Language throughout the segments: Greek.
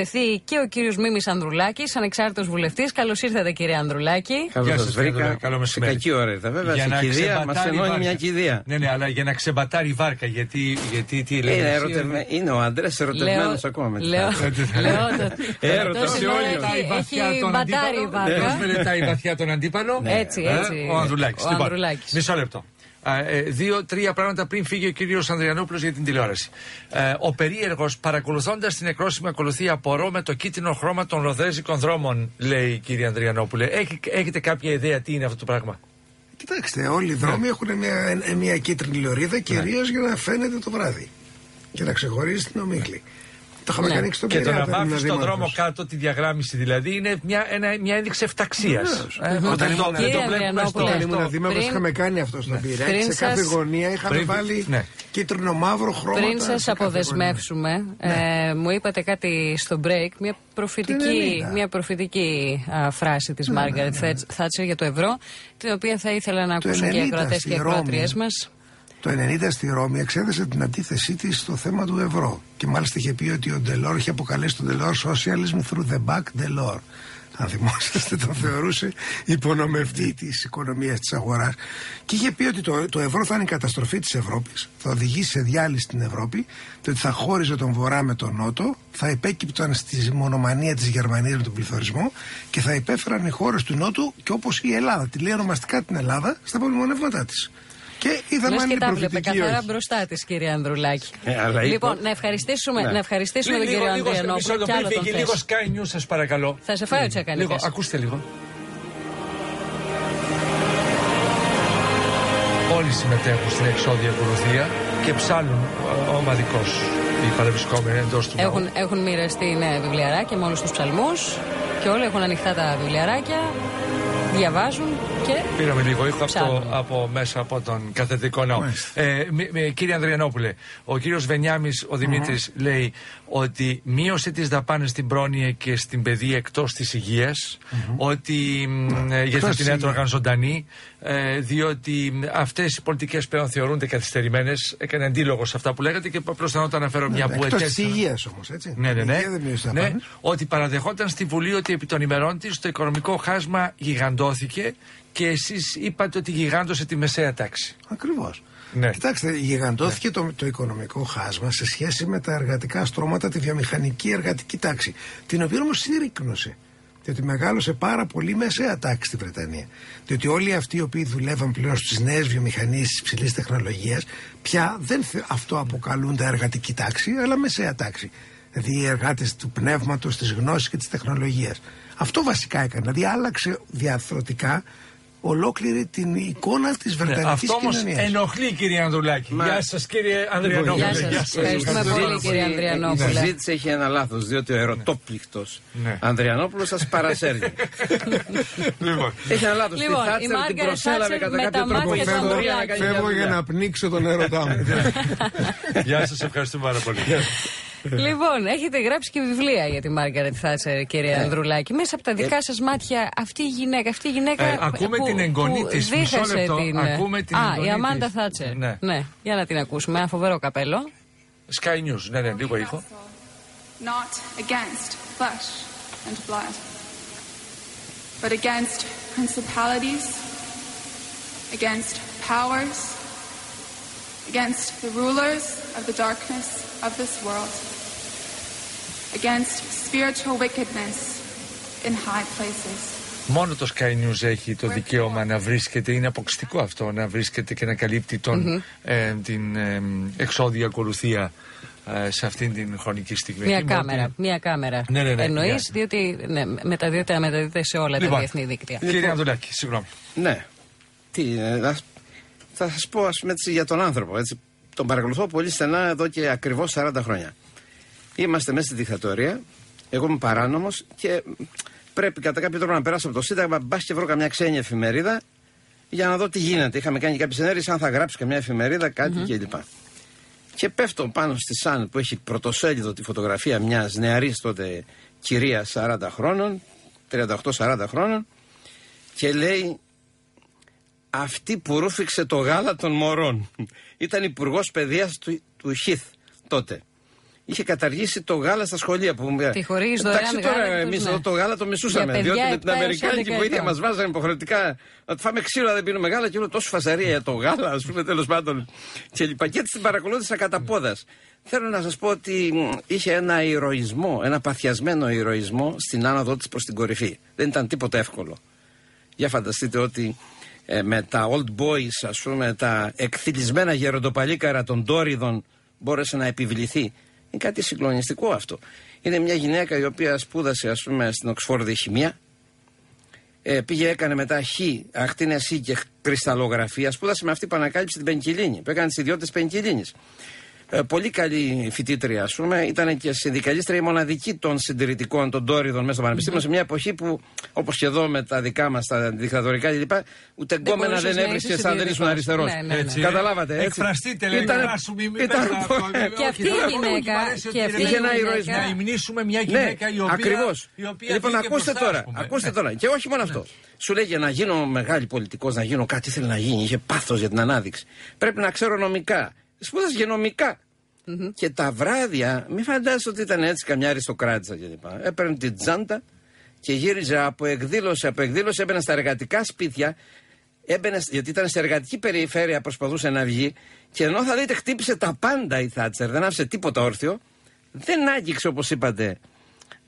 προσθεθεί και ο κύριος Μίμης Ανδρουλάκης, ανεξάρτητος βουλευτής. Καλώς ήρθατε, κύριε Ανδρουλάκη. Καλώς Γεια σας σας, βρήκα. Θεοδωρή, καλό Σε μεσημέρι. κακή ώρα ήρθα. Βέβαια, Για σε να κηδεία μας ξεμπατάρει η ενώνει βάρκα. μια κηδεία. Ναι, ναι, αλλά για να ξεμπατάρει η βάρκα. Γιατί, γιατί τι λέει. Είναι, ερωτευme... είναι ο άντρας ερωτευμένος ακόμα με τη λέω, βάρκα. λέω, το- Έρωτας τόση σε ώρα όλιο. έχει- Έχει μπατάρει η βάρκα. Πώς μελετάει βαθιά τον αντίπαλο. Έτσι, Ε, έτσι. Ο Ανδρουλάκης. Ο Ανδρουλάκης. μισό λεπτό. Α, ε, Δύο-τρία πράγματα πριν φύγει ο κύριος Ανδριανόπουλος για την τηλεόραση. Ε, ο περίεργος, παρακολουθώντας την εκρόσιμη ακολουθία, απορώ με το κίτρινο χρώμα των ροδέζικων δρόμων, λέει η κυρία Ανδριανόπουλε. Έχει, έχετε κάποια ιδέα τι είναι αυτό το πράγμα; Κοιτάξτε, όλοι οι δρόμοι έχουν μια, μια κίτρινη λωρίδα κυρίως για να φαίνεται το βράδυ και να ξεχωρίζει την ομίχλη. Το είχαμε Ναι. κάνει και στον Και το Πειραιά να όταν ήμουν βάφει στον δήμαρχος. δρόμο κάτω τη διαγράμμιση δηλαδή είναι μια, ένα, μια ένδειξη εφταξία. Βεβαίως. Όταν ήμουν- το, Κύριε το βλέπουμε στο. Ανδριανόπουλε, Όταν ήμουν δήμαρχος Πριν- είχαμε κάνει αυτό στον Πειραιά. Πριν και Σε κάθε σας- γωνία είχαμε πριν- βάλει ναι. κίτρινο μαύρο χρώματα. Πριν σε σας κάθε αποδεσμεύσουμε, ε, μου είπατε κάτι στο break, μια προφητική, 90. μια προφητική α, φράση της Μάργαρετ Θάτσερ για το ευρώ, την οποία θα ήθελα να Το ακούσουν και οι 90 ακροατές στη και οι Ρώμη. ακροατριέ μας. Το 90 στη Ρώμη εξέδεσε την αντίθεσή της στο θέμα του ευρώ. Και μάλιστα είχε πει ότι ο Ντελόρ είχε αποκαλέσει τον Ντελόρ socialism through the back Delors. Αν θυμόσαστε, τον θεωρούσε υπονομευτή της οικονομίας της αγοράς. Και είχε πει ότι το, το ευρώ θα είναι η καταστροφή της Ευρώπης, θα οδηγήσει σε διάλυση στην Ευρώπη, και ότι θα χώριζε τον Βορρά με τον Νότο, θα επέκυπταν στη μονομανία της Γερμανίας με τον πληθωρισμό και θα υπέφεραν οι χώρες του Νότου και όπως η Ελλάδα. Τη λέει ονομαστικά την Ελλάδα στα πολυμονεύματά της. Και είδαμε Λες αν και είναι τα βλέπε προφητική ή καθαρά όχι. μπροστά της, κύριε Ανδρουλάκη. Ε, αλλά είπε- λοιπόν, να ευχαριστήσουμε, Ναι. να ευχαριστήσουμε τον κύριο μισό Ανδριανόπουλο λεπτό, και άλλο πριν τον φύγει, λίγο θες. Sky News σας παρακαλώ. Θα σε φάει ο Τσακαλίκας. Λίγο, ακούστε λίγο. Όλοι συμμετέχουν στην εξόδια ακολουθία και ψάλουν ε, ομαδικώς οι παρευρισκόμενοι εντός του ναού. Έχουν, έχουν μοιραστεί ναι, βιβλιαράκια με όλους τους ψαλμούς και όλοι έχουν ανοιχτά τα βιβλιαράκια, διαβάζουν και. Πήραμε λίγο ήχο από, Ψάχνουμε. από μέσα από τον καθεδρικό ναό. Ε, μη- μη- κύριε Ανδριανόπουλε, ο κύριος Βενιάμης, ο δημητρης λέει ότι μείωσε τις δαπάνες στην πρόνοια και στην παιδεία εκτός της υγειας ότι μ, ε, γιατί Εκτός θα της την έτρωγαν υγείας. ζωντανή, ε, διότι μ, αυτές οι πολιτικές πλέον θεωρούνται καθυστερημένες. Έκανε αντίλογο σε αυτά που λέγατε και προσθέτω να αναφέρω μια που Εκτός της ετέθησαν- υγείας όμως, έτσι. ναι, ναι, Η ναι. υγεία δεν μείωσε τα ναι πάνε. ότι παραδεχόταν στη Βουλή ότι επί των ημερών της το οικονομικό χάσμα γιγαντώθηκε και εσείς είπατε ότι γιγάντωσε τη μεσαία τάξη. Ακριβώς. Ναι. Κοιτάξτε, γιγαντώθηκε το, το οικονομικό χάσμα σε σχέση με τα εργατικά στρώματα, τη βιομηχανική εργατική τάξη. Την οποία όμως συρρήκνωσε. Διότι μεγάλωσε πάρα πολύ μεσαία τάξη στη Βρετανία. Διότι όλοι αυτοί οι οποίοι δουλεύαν πλέον στις νέες βιομηχανίες της υψηλής τεχνολογίας, πια δεν θε- αυτό αποκαλούνται εργατική τάξη, αλλά μεσαία τάξη. Δηλαδή οι εργάτες του πνεύματος, της γνώσης και της τεχνολογίας. Αυτό βασικά έκανε. Δηλαδή άλλαξε διαθροτικά ολόκληρη την εικόνα της Βρετανικής Ναι, αυτό όμως κοινωνίας. ενοχλεί κύριε Ανδρουλάκη. Γεια σας κύριε Ανδριανόπουλε. Γεια σας. Ευχαριστούμε Η πολύ, συζήτηση- κύριε Ανδριανόπουλε. Η συζήτηση έχει ένα λάθος, διότι ο ερωτόπληκτος Ναι. Ανδριανόπουλος σας παρασέρνει. λοιπόν, έχει ένα λάθος. Λοιπόν, τη η Θάτσερ την Μάργαρετ προσέλαβε Θάτσερ κατά με κάποιο τα τρόπο. μάτια η του ιστορία να Ανδρουλάκη. κάνει μια Φεύγω για δουλειά. να πνίξω τον έρωτά μου. γεια σας, ευχαριστούμε πάρα πολύ. Λοιπόν, έχετε γράψει και βιβλία για τη Μάργαρετ Θάτσερ, κύριε Ανδρουλάκη. Μέσα από τα δικά σας μάτια, αυτή η γυναίκα, αυτή η γυναίκα. Ε, ακούμε που- την εγγονή που της. Μισό δίχασε λεπτό. Την... Ακούμε την Α, εγγονή η Αμάντα της. Θάτσερ. Ναι. ναι, για να την ακούσουμε. Ένα φοβερό καπέλο. Sky News, ναι, ναι, λίγο ήχο. not against flesh and blood, but against principalities, against powers, against the rulers of the darkness of this world, against spiritual wickedness in high places. Μόνο το Sky News έχει το δικαίωμα να βρίσκεται, είναι αποκλειστικό αυτό, να βρίσκεται και να καλύπτει τον, ε, την ε, εξόδια ακολουθία ε, σε αυτήν την χρονική στιγμή. Μία Εκεί κάμερα. μόνο- Μία κάμερα. Ναι, ναι, ναι, Εννοείς, μια. διότι ναι, μεταδίδεται, μεταδίδεται σε όλα τα Λοιπόν, διεθνή δίκτυα. Κύριε Ανδρουλάκη, συγγνώμη. Ναι. Τι, ε, θα, θα σας πω ας πούμε, έτσι, για τον άνθρωπο. Έτσι. Τον παρακολουθώ πολύ στενά εδώ και ακριβώς 40 χρόνια. Είμαστε μέσα στη δικτατορία. Εγώ είμαι παράνομος και πρέπει κατά κάποιο τρόπο να περάσω από το Σύνταγμα. Μπας και βρω καμιά ξένη εφημερίδα για να δω τι γίνεται. Είχαμε κάνει κάποιες ενέργειες, αν θα γράψω καμιά εφημερίδα, κάτι κλπ. Και πέφτω πάνω στη Σαν που έχει πρωτοσέλιδο τη φωτογραφία μιας νεαρής τότε κυρίας 40 χρόνων, 38-40 χρόνων, και λέει αυτή που ρούφηξε το γάλα των μωρών. Ήταν υπουργός παιδείας του, του Χιθ τότε. Είχε καταργήσει το γάλα στα σχολεία. Που... Τη χορήγησε δωρεάν Εντάξει γάλα τώρα και εμείς τους, ναι. εδώ το γάλα το μισούσαμε. Για παιδιά Διότι με την επτά έως Αμερικάνικη 11 βοήθεια μας ετών. βάζανε υποχρεωτικά να φάμε ξύλο, δεν πίνουμε γάλα και όλο τόσο φασαρία για το γάλα, ας πούμε τέλος πάντων. Και, λοιπά. και έτσι την παρακολούθησα κατά πόδας. Θέλω να σας πω ότι μ, είχε ένα ηρωισμό, ένα παθιασμένο ηρωισμό στην άνοδο της προς την κορυφή. Δεν ήταν τίποτα εύκολο. Για φανταστείτε ότι ε, με τα old boys, ας πούμε, τα εκθυλισμένα γεροντοπαλίκαρα των τόριδων μπόρεσε να επιβληθεί. Είναι κάτι συγκλονιστικό αυτό. Είναι μια γυναίκα η οποία σπούδασε, ας πούμε, στην Οξφόρδη χημεία. Ε, πήγε, έκανε μετά χ, ακτίνε χ και κρυσταλλογραφία. Σπούδασε με αυτή που ανακάλυψε την πενκυλίνη, που έκανε τις ιδιότητες πενκυλίνης. Ε, πολύ καλή φοιτήτρια, ας πούμε. Ήταν και συνδικαλίστρια η μοναδική των συντηρητικών, των τόριδων μέσα στο πανεπιστήμιο, σε μια εποχή που, όπως και εδώ με τα δικά μας, τα δικτατορικά κλπ., ούτε γκόμενα μπορούσες δεν να έβρισκες είσαι αν δεν ήσουν συντηρητικός. αριστερός. Ναι, ναι, ναι. Έτσι. Καταλάβατε, έτσι. Εκφραστείτε, λέει, Ήταν- εκφράσου, μην μην ήταν- πες αυτό. Και αυτή η γυναίκα, και αυτή η Είχε ένα γυναίκα- ηρωισμό. Να υμνήσουμε μια Ναι, γυναίκα η οποία. ακριβώς. η οποία Λοιπόν, βγήκε ακούστε μπροστά, τώρα. ας πούμε. Ακούστε Ναι. τώρα. Και όχι μόνο αυτό. Σου λέγε να γίνω μεγάλη πολιτικός, να γίνω κάτι, ήθελε να γίνει. Είχε πάθος για την ανάδειξη. Πρέπει να ξέρω νομικά. Σπούδασε και νομικα Και τα βράδια, μην φαντάζεσαι ότι ήταν έτσι καμιά αριστοκράτησα κλπ. Έπαιρνε την τσάντα και γύριζε από εκδήλωση από εκδήλωση, έμπαινε στα εργατικά σπίτια. Έμπαινε, γιατί ήταν σε εργατική περιφέρεια, προσπαθούσε να βγει. Και ενώ θα δείτε, χτύπησε τα πάντα η Θάτσερ, δεν άφησε τίποτα όρθιο. Δεν άγγιξε, όπως είπατε,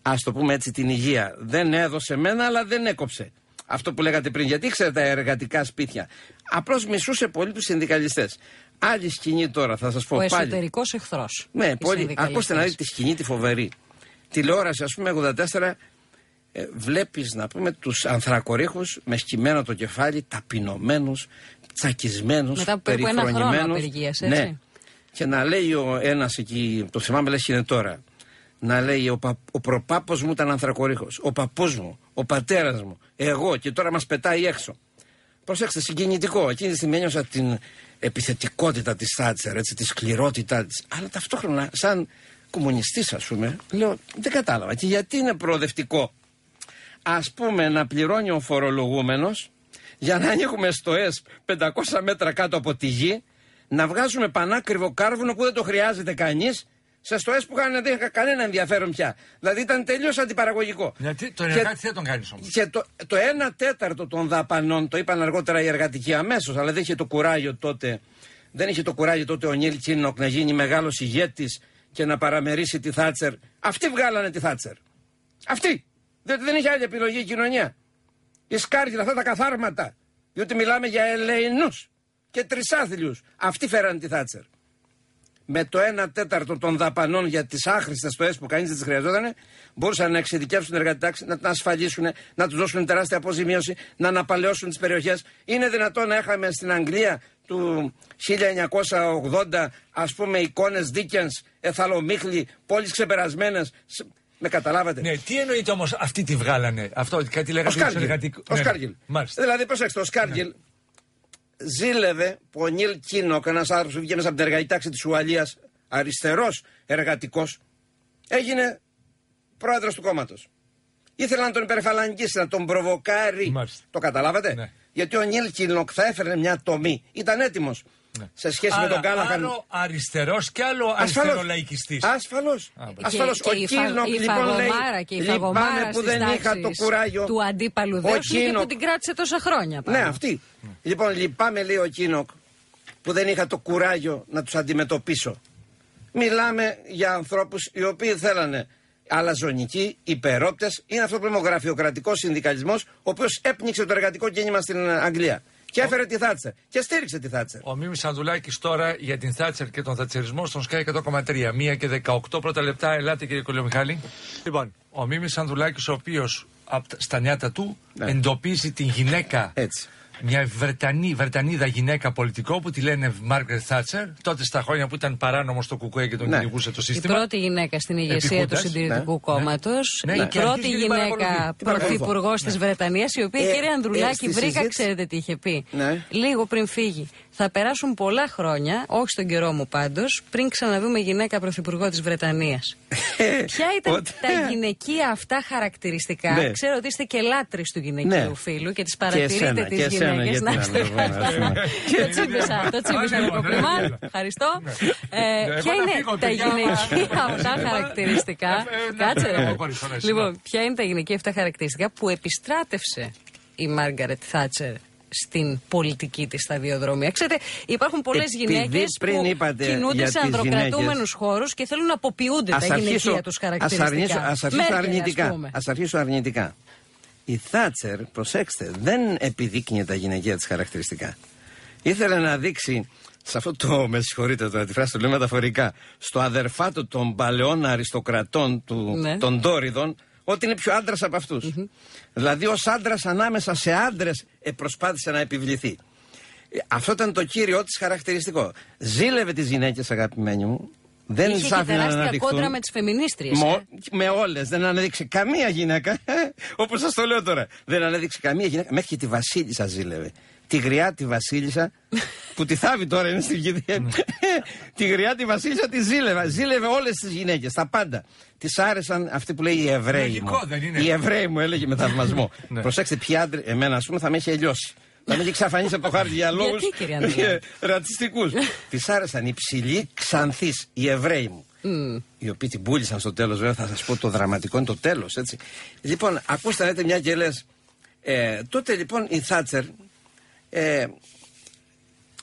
ας το πούμε έτσι, την υγεία. Δεν έδωσε μένα, αλλά δεν έκοψε. Αυτό που λέγατε πριν, γιατί ήξερε τα εργατικά σπίτια. Απλώς μισούσε πολύ τους συνδικαλιστές. Άλλη σκηνή τώρα, θα σας πω Ο πάλι. εσωτερικός εχθρός. Ναι, πολύ. Ακούστε να δείτε τη σκηνή τη φοβερή. Τηλεόραση, ας πούμε, 84, ε, βλέπεις να πούμε τους ανθρακορίχους με σκυμμένο το κεφάλι, ταπεινωμένους, τσακισμένους, Μετά από περίπου ένα χρόνο απεργίας, έτσι. Ναι. Και να λέει ο ένας εκεί, το θυμάμαι, λες είναι τώρα. Να λέει ο, πα, ο προπάπος μου ήταν ανθρακορίχος, ο παππούς μου, ο πατέρας μου, εγώ και τώρα μας πετάει έξω. Προσέξτε, συγκινητικό. Εκείνη τη στιγμή ένιωσα την επιθετικότητα της Θάτσερ, έτσι, τη σκληρότητά της. Αλλά ταυτόχρονα, σαν κομμουνιστής, ας πούμε, λέω, δεν κατάλαβα. Και γιατί είναι προοδευτικό, ας πούμε, να πληρώνει ο φορολογούμενος για να ανοίγουμε στο ΕΣ 500 μέτρα κάτω από τη γη, να βγάζουμε πανάκριβο κάρβουνο που δεν το χρειάζεται κανείς, σε στοές που είχαν, δεν είχαν κανένα ενδιαφέρον πια. Δηλαδή ήταν τελείως αντιπαραγωγικό. Γιατί το Και- εργάτη δεν τον κάνεις όμως. και το, το 1 τέταρτο των δαπανών, το είπαν αργότερα οι εργατικοί αμέσως, αλλά δεν είχε το κουράγιο τότε. Δεν είχε το κουράγιο τότε ο Νίλ Κίνοκ να γίνει μεγάλος ηγέτης και να παραμερίσει τη Θάτσερ. Αυτοί βγάλανε τη Θάτσερ. Αυτοί. Διότι δεν είχε άλλη επιλογή η κοινωνία. Οι σκάργιλα, αυτά τα καθάρματα. Διότι μιλάμε για ελεηνού και τρισάθλιους. Αυτοί φέρανε τη Θάτσερ με το 1 τέταρτο των δαπανών για τις άχρηστες στοέ που κανείς δεν τις χρειαζόταν, μπορούσαν να εξειδικεύσουν την εργατική τάξη, να την ασφαλίσουν, να τους δώσουν τεράστια αποζημίωση, να αναπαλαιώσουν τις περιοχές. Είναι δυνατόν να είχαμε στην Αγγλία του 1980, ας πούμε, εικόνες Δίκεν, Εθαλομίχλη, πόλεις ξεπερασμένες. Με καταλάβατε. Ναι, τι εννοείται όμως αυτοί τη βγάλανε; Αυτό κάτι Ο λέγατε για τους Σκάργιλ. εργατικούς- Ο Ναι, ναι. Σκάργιλ. Μάλιστα. Δηλαδή, προσέξτε, ο Σκάργιλ ζήλευε που ο Νίλ Κίνοκ, ένας άνθρωπος που βγήκε μέσα από την εργατική τάξη της Ουαλίας, αριστερός εργατικός, έγινε πρόεδρος του κόμματος. Ήθελε να τον υπερφαλαγγίσει, να τον προβοκάρει. Μάλιστα. Το καταλάβατε; Ναι. Γιατί ο Νίλ Κίνοκ θα έφερνε μια τομή. Ήταν έτοιμος. Σε σχέση με Άρα, τον Κάλαχαν. Άλλο αριστερός και άλλο αριστερολαϊκιστής. Ασφαλώς. Και, Ασφαλώς. και η, φα, η φαγωμάρα και η φαγωμάρα λυπάμαι που στις δεν είχα το τάξεις κουράγιο. του αντίπαλου Ο δέσου και που Κίνοκ- την κράτησε τόσα χρόνια. Ναι, πάνω. αυτή. Λοιπόν, λυπάμαι, λέει ο Κίνοκ, που δεν είχα το κουράγιο να τους αντιμετωπίσω. Μιλάμε για ανθρώπους οι οποίοι θέλανε αλαζονικοί, υπερόπτες. Είναι αυτό που λέμε ο γραφειοκρατικός συνδικαλισμός, ο οποίος έπνιξε το εργατικό κίνημα στην Αγγλία. Και έφερε τη Θάτσερ. Και στήριξε τη Θάτσερ. Ο Μίμης Ανδουλάκη τώρα για την Θάτσερ και τον θατσερισμό στον Sky 100,3. Μία και 18 πρώτα λεπτά. Ελάτε κύριε Κολιομιχάλη. Λοιπόν, ο Μίμης Ανδουλάκη, ο οποίος στα νιάτα του Ναι. εντοπίζει την γυναίκα. Έτσι. Μια Βρετανή, Βρετανίδα γυναίκα πολιτικό που τη λένε Μάργκρετ Θάτσερ. Τότε στα χρόνια που ήταν παράνομος στο Κουκουέ και τον Ναι. κυνηγούσε το Η σύστημα. πρώτη γυναίκα στην ηγεσία Επικούντας, του Συντηρητικού ναι, κόμματος. Ναι, η και πρώτη αρχίζει και την γυναίκα παρακολουθεί. Την παρακολουθώ. πρωθυπουργό της Βρετανίας, η οποία Ε, κύριε ε, Ανδρουλάκη στη βρήκα, συζήτηση- ξέρετε τι είχε πει. Ναι. Λίγο πριν φύγει. Θα περάσουν πολλά χρόνια, όχι στον καιρό μου πάντως, πριν ξαναδούμε γυναίκα πρωθυπουργό της Βρετανίας. Ποια ήταν Ότι- τα γυναικεία αυτά χαρακτηριστικά; Ναι. Ξέρω ότι είστε και λάτρε του γυναικείου Ναι. φίλου και τις Και παρατηρείτε εσένα, τις και εσένα, γυναίκες. γιατί να μην το πούμε, ας πούμε. Το τσίπησα, το τσίπησα Άντε, το λοιπόν, κομπλιμάν. έλα. Ευχαριστώ. Ε, εγώ Ποια να είναι φύγω, τα παιδιά. γυναικεία αυτά Ε, χαρακτηριστικά; ε, να Κάτσε φύγω ρε. χωρίς φορές, Λοιπόν, ποια είναι τα γυναικεία αυτά χαρακτηριστικά που επιστράτευσε η Μάργαρετ Θάτσερ στην πολιτική της σταδιοδρομία. Ξέρετε, υπάρχουν πολλές Επειδή γυναίκες πριν που είπατε κινούνται για σε τις ανδροκρατούμενους γυναίκες. χώρους και θέλουν να αποποιούνται Ας τα αρχίσω, γυναικεία τους ας χαρακτηριστικά. αρνήσω, ας αρχίσω Μέρκελ, ας αρνητικά. πούμε. Ας αρχίσω αρνητικά. Η Θάτσερ, προσέξτε, δεν επιδείκνυε τα γυναικεία της χαρακτηριστικά. Ήθελε να δείξει σε αυτό το, με συγχωρείτε τώρα τη φράση το λέω μεταφορικά, στο αδερφάτο των παλαιών αριστοκρατών του, Ναι. των Τόριδων, ότι είναι πιο άντρας από αυτους Δηλαδή, ως άντρας ανάμεσα σε άντρες προσπάθησε να επιβληθεί. Ε, Αυτό ήταν το κύριο της χαρακτηριστικό. Ζήλευε τις γυναίκες, αγαπημένοι μου. Δεν Είχε τις και άφηνε να τεράστια αναδειχθούν. κόντρα με τις φεμινίστριες. Μο- με όλες. Δεν ανέδειξε καμία γυναίκα. Όπως σας το λέω τώρα. Δεν ανέδειξε καμία γυναίκα. Μέχρι και τη Βασίλισσα ζήλευε. Τη γριά τη Βασίλισσα, που τη θάβει τώρα είναι στην γη. τη γριά τη Βασίλισσα τη ζήλευε. Ζήλευε όλες τις γυναίκες, τα πάντα. Τη άρεσαν αυτοί που λέει οι Εβραίοι. Λογικό, μου. δεν είναι; Οι Εβραίοι μου έλεγε με θαυμασμό. Ναι. Προσέξτε, ποια άντρε. Εμένα, ας πούμε, θα με είχε λιώσει. Θα με είχε εξαφανίσει από το χάρτη για λόγους Γιατί, κύριε Ανδρέα; ρατσιστικούς. Τη άρεσαν οι ψηλοί ξανθείς, οι Εβραίοι μου. Οι οποίοι την πούλησαν στο τέλος, βέβαια, θα σας πω το δραματικό είναι το τέλος, έτσι. Λοιπόν, ακούστε να δείτε μια και λες. Ε, τότε λοιπόν η Θάτσερ ε,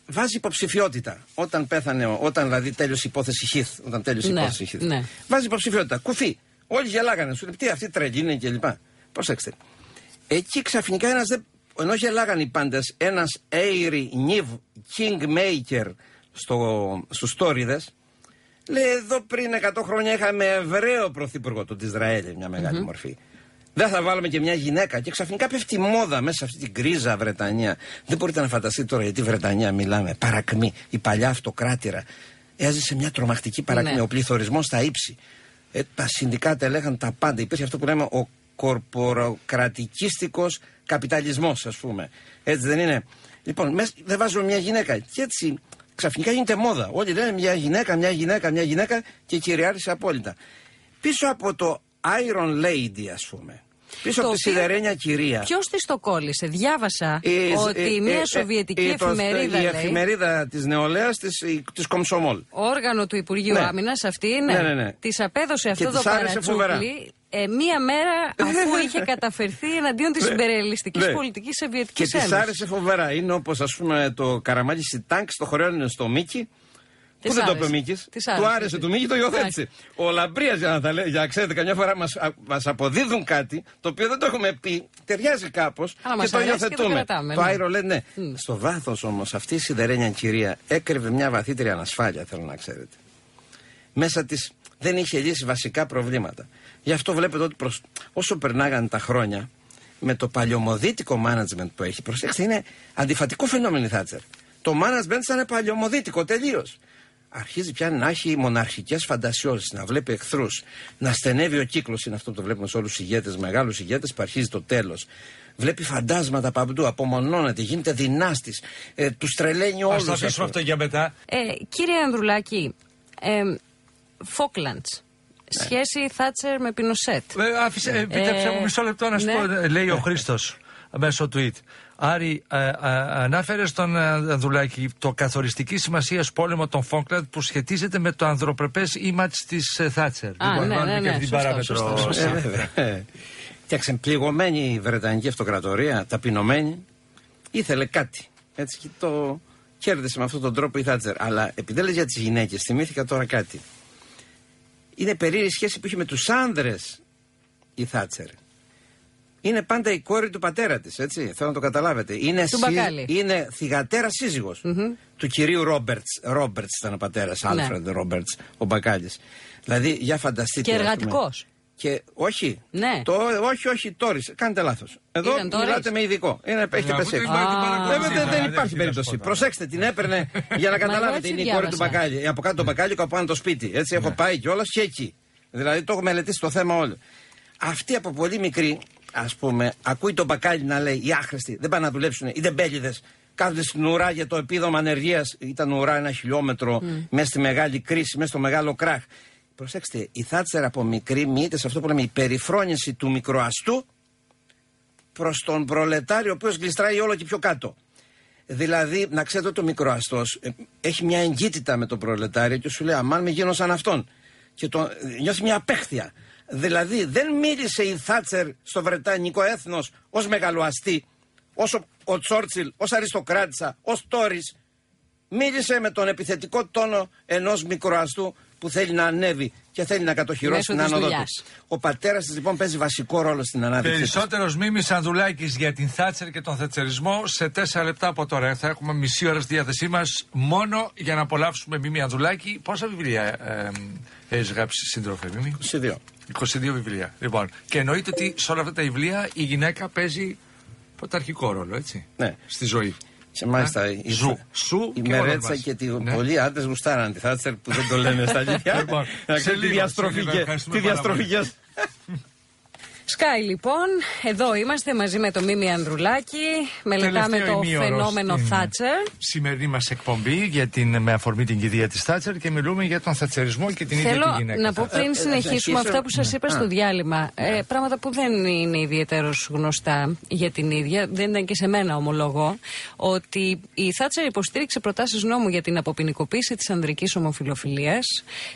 βάζει υποψηφιότητα. Όταν πέθανε, ο- όταν δηλαδή τέλειωσε η υπόθεση Χιθ. Όταν τέλειωσε η Ναι, υπόθεση Χιθ. ναι. Βάζει υποψηφιότητα. Κουφί. Όλοι γελάγανε. Σου λέει τι αυτή τρελή είναι κλπ. Προσέξτε. Εκεί ξαφνικά ένας δεν. Ενώ γελάγαν οι πάντες, ένας Έιρι Νιβ Kingmaker στο, στους Τόριδες, λέει εδώ πριν 100 χρόνια είχαμε Εβραίο πρωθυπουργό του Ισραήλ, μια μεγάλη μορφή. Δεν θα βάλουμε και μια γυναίκα. Και ξαφνικά πέφτει η μόδα μέσα σε αυτή την κρίζα Βρετανία. Δεν μπορείτε να φανταστείτε τώρα γιατί Βρετανία μιλάμε. Παρακμή, η παλιά αυτοκράτηρα. Έζησε μια τρομακτική παρακμή. Ναι. Ο πληθωρισμός στα ύψη. Ε, τα συνδικάτα έλεγαν τα πάντα. Υπήρχε αυτό που λέμε ο κορποροκρατικίστικος καπιταλισμός, ας πούμε. Έτσι δεν είναι; Λοιπόν, μες, δεν βάζουμε μια γυναίκα. Και έτσι ξαφνικά γίνεται μόδα. Όλοι λένε μια γυναίκα, μια γυναίκα, μια γυναίκα και κυριάρχησε απόλυτα. Πίσω από το Iron Lady, ας πούμε. Πίσω Το από τη οποίο- σιδερένια κυρία. Ποιος της το κόλλησε, διάβασα Ε, ότι ε, μια ε, ε, σοβιετική ε, το- εφημερίδα. Η λέει, εφημερίδα της νεολαίας τη της Κομσομόλ. όργανο του Υπουργείου Ναι. Άμυνας αυτή, ναι, Ναι, ναι, ναι. της απέδωσε αυτό της το άρεσε φοβερά. παρατσούκλι ε, μία μέρα αφού είχε καταφερθεί εναντίον της Ναι. υπερελιστική Ναι. πολιτικής Και Σοβιετικής της Ένωσης. άρεσε φοβερά. Είναι όπως ας πούμε το καραμάλι στη τάγκ στο χωρέο στο Μίκη. Πού Της δεν το είπε ο άρεσε. Μίκη. Της Του άρεσε. άρεσε του Μίκη, το υιοθέτησε. Ο Λαμπρίας, για να τα λέει, για να ξέρετε, καμιά φορά μας μας αποδίδουν κάτι το οποίο δεν το έχουμε πει, ταιριάζει κάπως Αλλά και μας το αρέσει και το υιοθετούμε. κρατάμε, το ναι. Άιρο λέει ναι. Στο βάθος όμως αυτή η σιδερένια κυρία έκρυβε μια βαθύτερη ανασφάλεια, θέλω να ξέρετε. Μέσα της δεν είχε λύσει βασικά προβλήματα. Γι' αυτό βλέπετε ότι προς, όσο περνάγανε τα χρόνια, με το παλιωμοδίτικο management που έχει, προσέξτε, είναι αντιφατικό φαινόμενο η Θάτσερ. Το management ήταν παλιωμοδίτικο τελείως. Αρχίζει πια να έχει μοναρχικές φαντασιώσεις, να βλέπει εχθρούς, να στενεύει ο κύκλος. Είναι αυτό που το βλέπουμε σε όλους τους ηγέτες, μεγάλους ηγέτες, που αρχίζει το τέλος. Βλέπει φαντάσματα παντού, απομονώνεται, γίνεται δυνάστης, ε, τους τρελαίνει Α όλους. το αφήσουμε αυτό για μετά. Ε, κύριε Ανδρουλάκη, ε, Φόκλαντς, σχέση Θάτσερ με Πινοσέτ. Ε, άφησε, ε, Επίτρεψε Ε, μου μισό λεπτό να σου ναι. πω, ε, λέει ο Χρήστος μέσω tweet. Άρη, ε, ε, ανάφερες στον ε, Ανδρουλάκη το καθοριστική σημασία πόλεμο των Φόκλαντ που σχετίζεται με το ανδροπρεπέ image της Θάτσερ. Α, ναι, ναι, ναι, και αυτή την σωστό, παράμετρο. σωστό, σωστό. Ε, βέβαια. Ε, Κοίταξε, πληγωμένη η Βρετανική Αυτοκρατορία, ταπεινωμένη, ήθελε κάτι. Έτσι και το κέρδισε με αυτόν τον τρόπο η Θάτσερ. Αλλά επειδή έλεγε για τις γυναίκες, θυμήθηκα τώρα κάτι. Είναι περίεργη η σχέση που είχε με τους άνδρες η Θάτσερ. Είναι πάντα η κόρη του πατέρα της, έτσι. Θέλω να το καταλάβετε. Είναι, Του Μπακάλι. είναι θυγατέρα σύζυγος του κυρίου Ρόμπερτς. Ρόμπερτς ήταν ο πατέρας, Ναι. Άλφρεντ Ρόμπερτς, ο Μπακάλι. Δηλαδή, για φανταστείτε. Και ας πούμε, εργατικός. Και όχι. Ναι. Το, όχι, όχι, τόρις. Κάνετε λάθος. Εδώ Ήταν τόρις. μιλάτε με ειδικό. Είναι, έχετε αφού πέσει το έξω. υπάρχει Α. παρακολουθήσει, Βέβαια δεν, θα- δεν δεν υπάρχει έχει περίπτωση. να σου πω. Προσέξτε, την έπαιρνε για να καταλάβετε. έτσι Είναι η κόρη του διάβασα. μπακάλι. Από κάτω το μπακάλι και από πάνω το σπίτι. Έτσι Ναι. έχω πάει κιόλας και εκεί. Δηλαδή το έχω μελετήσει το θέμα όλο. Αυτή από πολύ μικρή, ας πούμε, ακούει τον μπακάλι να λέει Οι άχρηστοι δεν πάνε να δουλέψουν, οι δεμπέλιδε. κάθονται στην ουρά για το επίδομα ανεργίας. Ήταν ουρά ένα χιλιόμετρο μέσα στη μεγάλη κρίση, μέσα στο μεγάλο κράχ. Προσέξτε, η Θάτσερ από μικρή μύτη σε αυτό που λέμε η περιφρόνηση του μικροαστού προς τον προλετάριο, ο οποίος γλιστράει όλο και πιο κάτω. Δηλαδή, να ξέρετε ότι ο μικροαστός έχει μια εγκύτητα με τον προλετάριο και σου λέει Αμάν με γίνω σαν αυτόν. Και το, νιώθει μια απέχθεια. Δηλαδή, δεν μίλησε η Θάτσερ στο Βρετανικό έθνος ως μεγαλοαστή, όσο ο Τσόρτσιλ, ως αριστοκράτησα, ως Τόρις. Μίλησε με τον επιθετικό τόνο ενός μικροαστού που θέλει να ανέβει και θέλει να κατοχυρώσει Μέσω την της άνοδό δουλειάς. τη. Ο πατέρας της λοιπόν παίζει βασικό ρόλο στην ανάδειξη. της. Περισσότερος Μίμης Ανδουλάκη για την Θάτσερ και τον θετσερισμό σε τέσσερα λεπτά από τώρα. Θα έχουμε μισή ώρα στη διάθεσή μας μόνο για να απολαύσουμε Μίμη Ανδουλάκη. Πόσα βιβλία ε, ε, έχεις γράψει, σύντροφε Μίμη; 22. 22 βιβλία. Λοιπόν, και εννοείται ότι σε όλα αυτά τα βιβλία η γυναίκα παίζει πρωταρχικό ρόλο, έτσι. Ναι. Στη ζωή. Και μάλιστα Α, η, ζου. Σου η και όλα Μερέτσα μας. και τη, Ναι. πολλοί άντρες γουστάραν τη Θάτσερ που δεν το λένε στα αλήθεια. Λοιπόν, Να σε ξέρετε τη λίγο, διαστροφή σε λίγο. και- Ευχαριστούμε τη πάρα διαστροφή. Sky λοιπόν, εδώ είμαστε μαζί με το Μίμη Ανδρουλάκη. Μελετάμε Τελευταίο το ημίωρος φαινόμενο στην Θάτσερ. Σημερινή μας εκπομπή για την, με αφορμή την κηδεία της Θάτσερ και μιλούμε για τον θατσερισμό και την ίδια Θέλω τη γυναίκα. να πω Θάτσερ. πριν συνεχίσουμε συνεχίσω. αυτά που σας είπα Α. στο διάλειμμα. Ε, πράγματα που δεν είναι ιδιαίτερως γνωστά για την ίδια, δεν ήταν και σε μένα ομολογώ, ότι η Θάτσερ υποστήριξε προτάσεις νόμου για την αποποινικοποίηση της ανδρικής ομοφιλοφιλίας,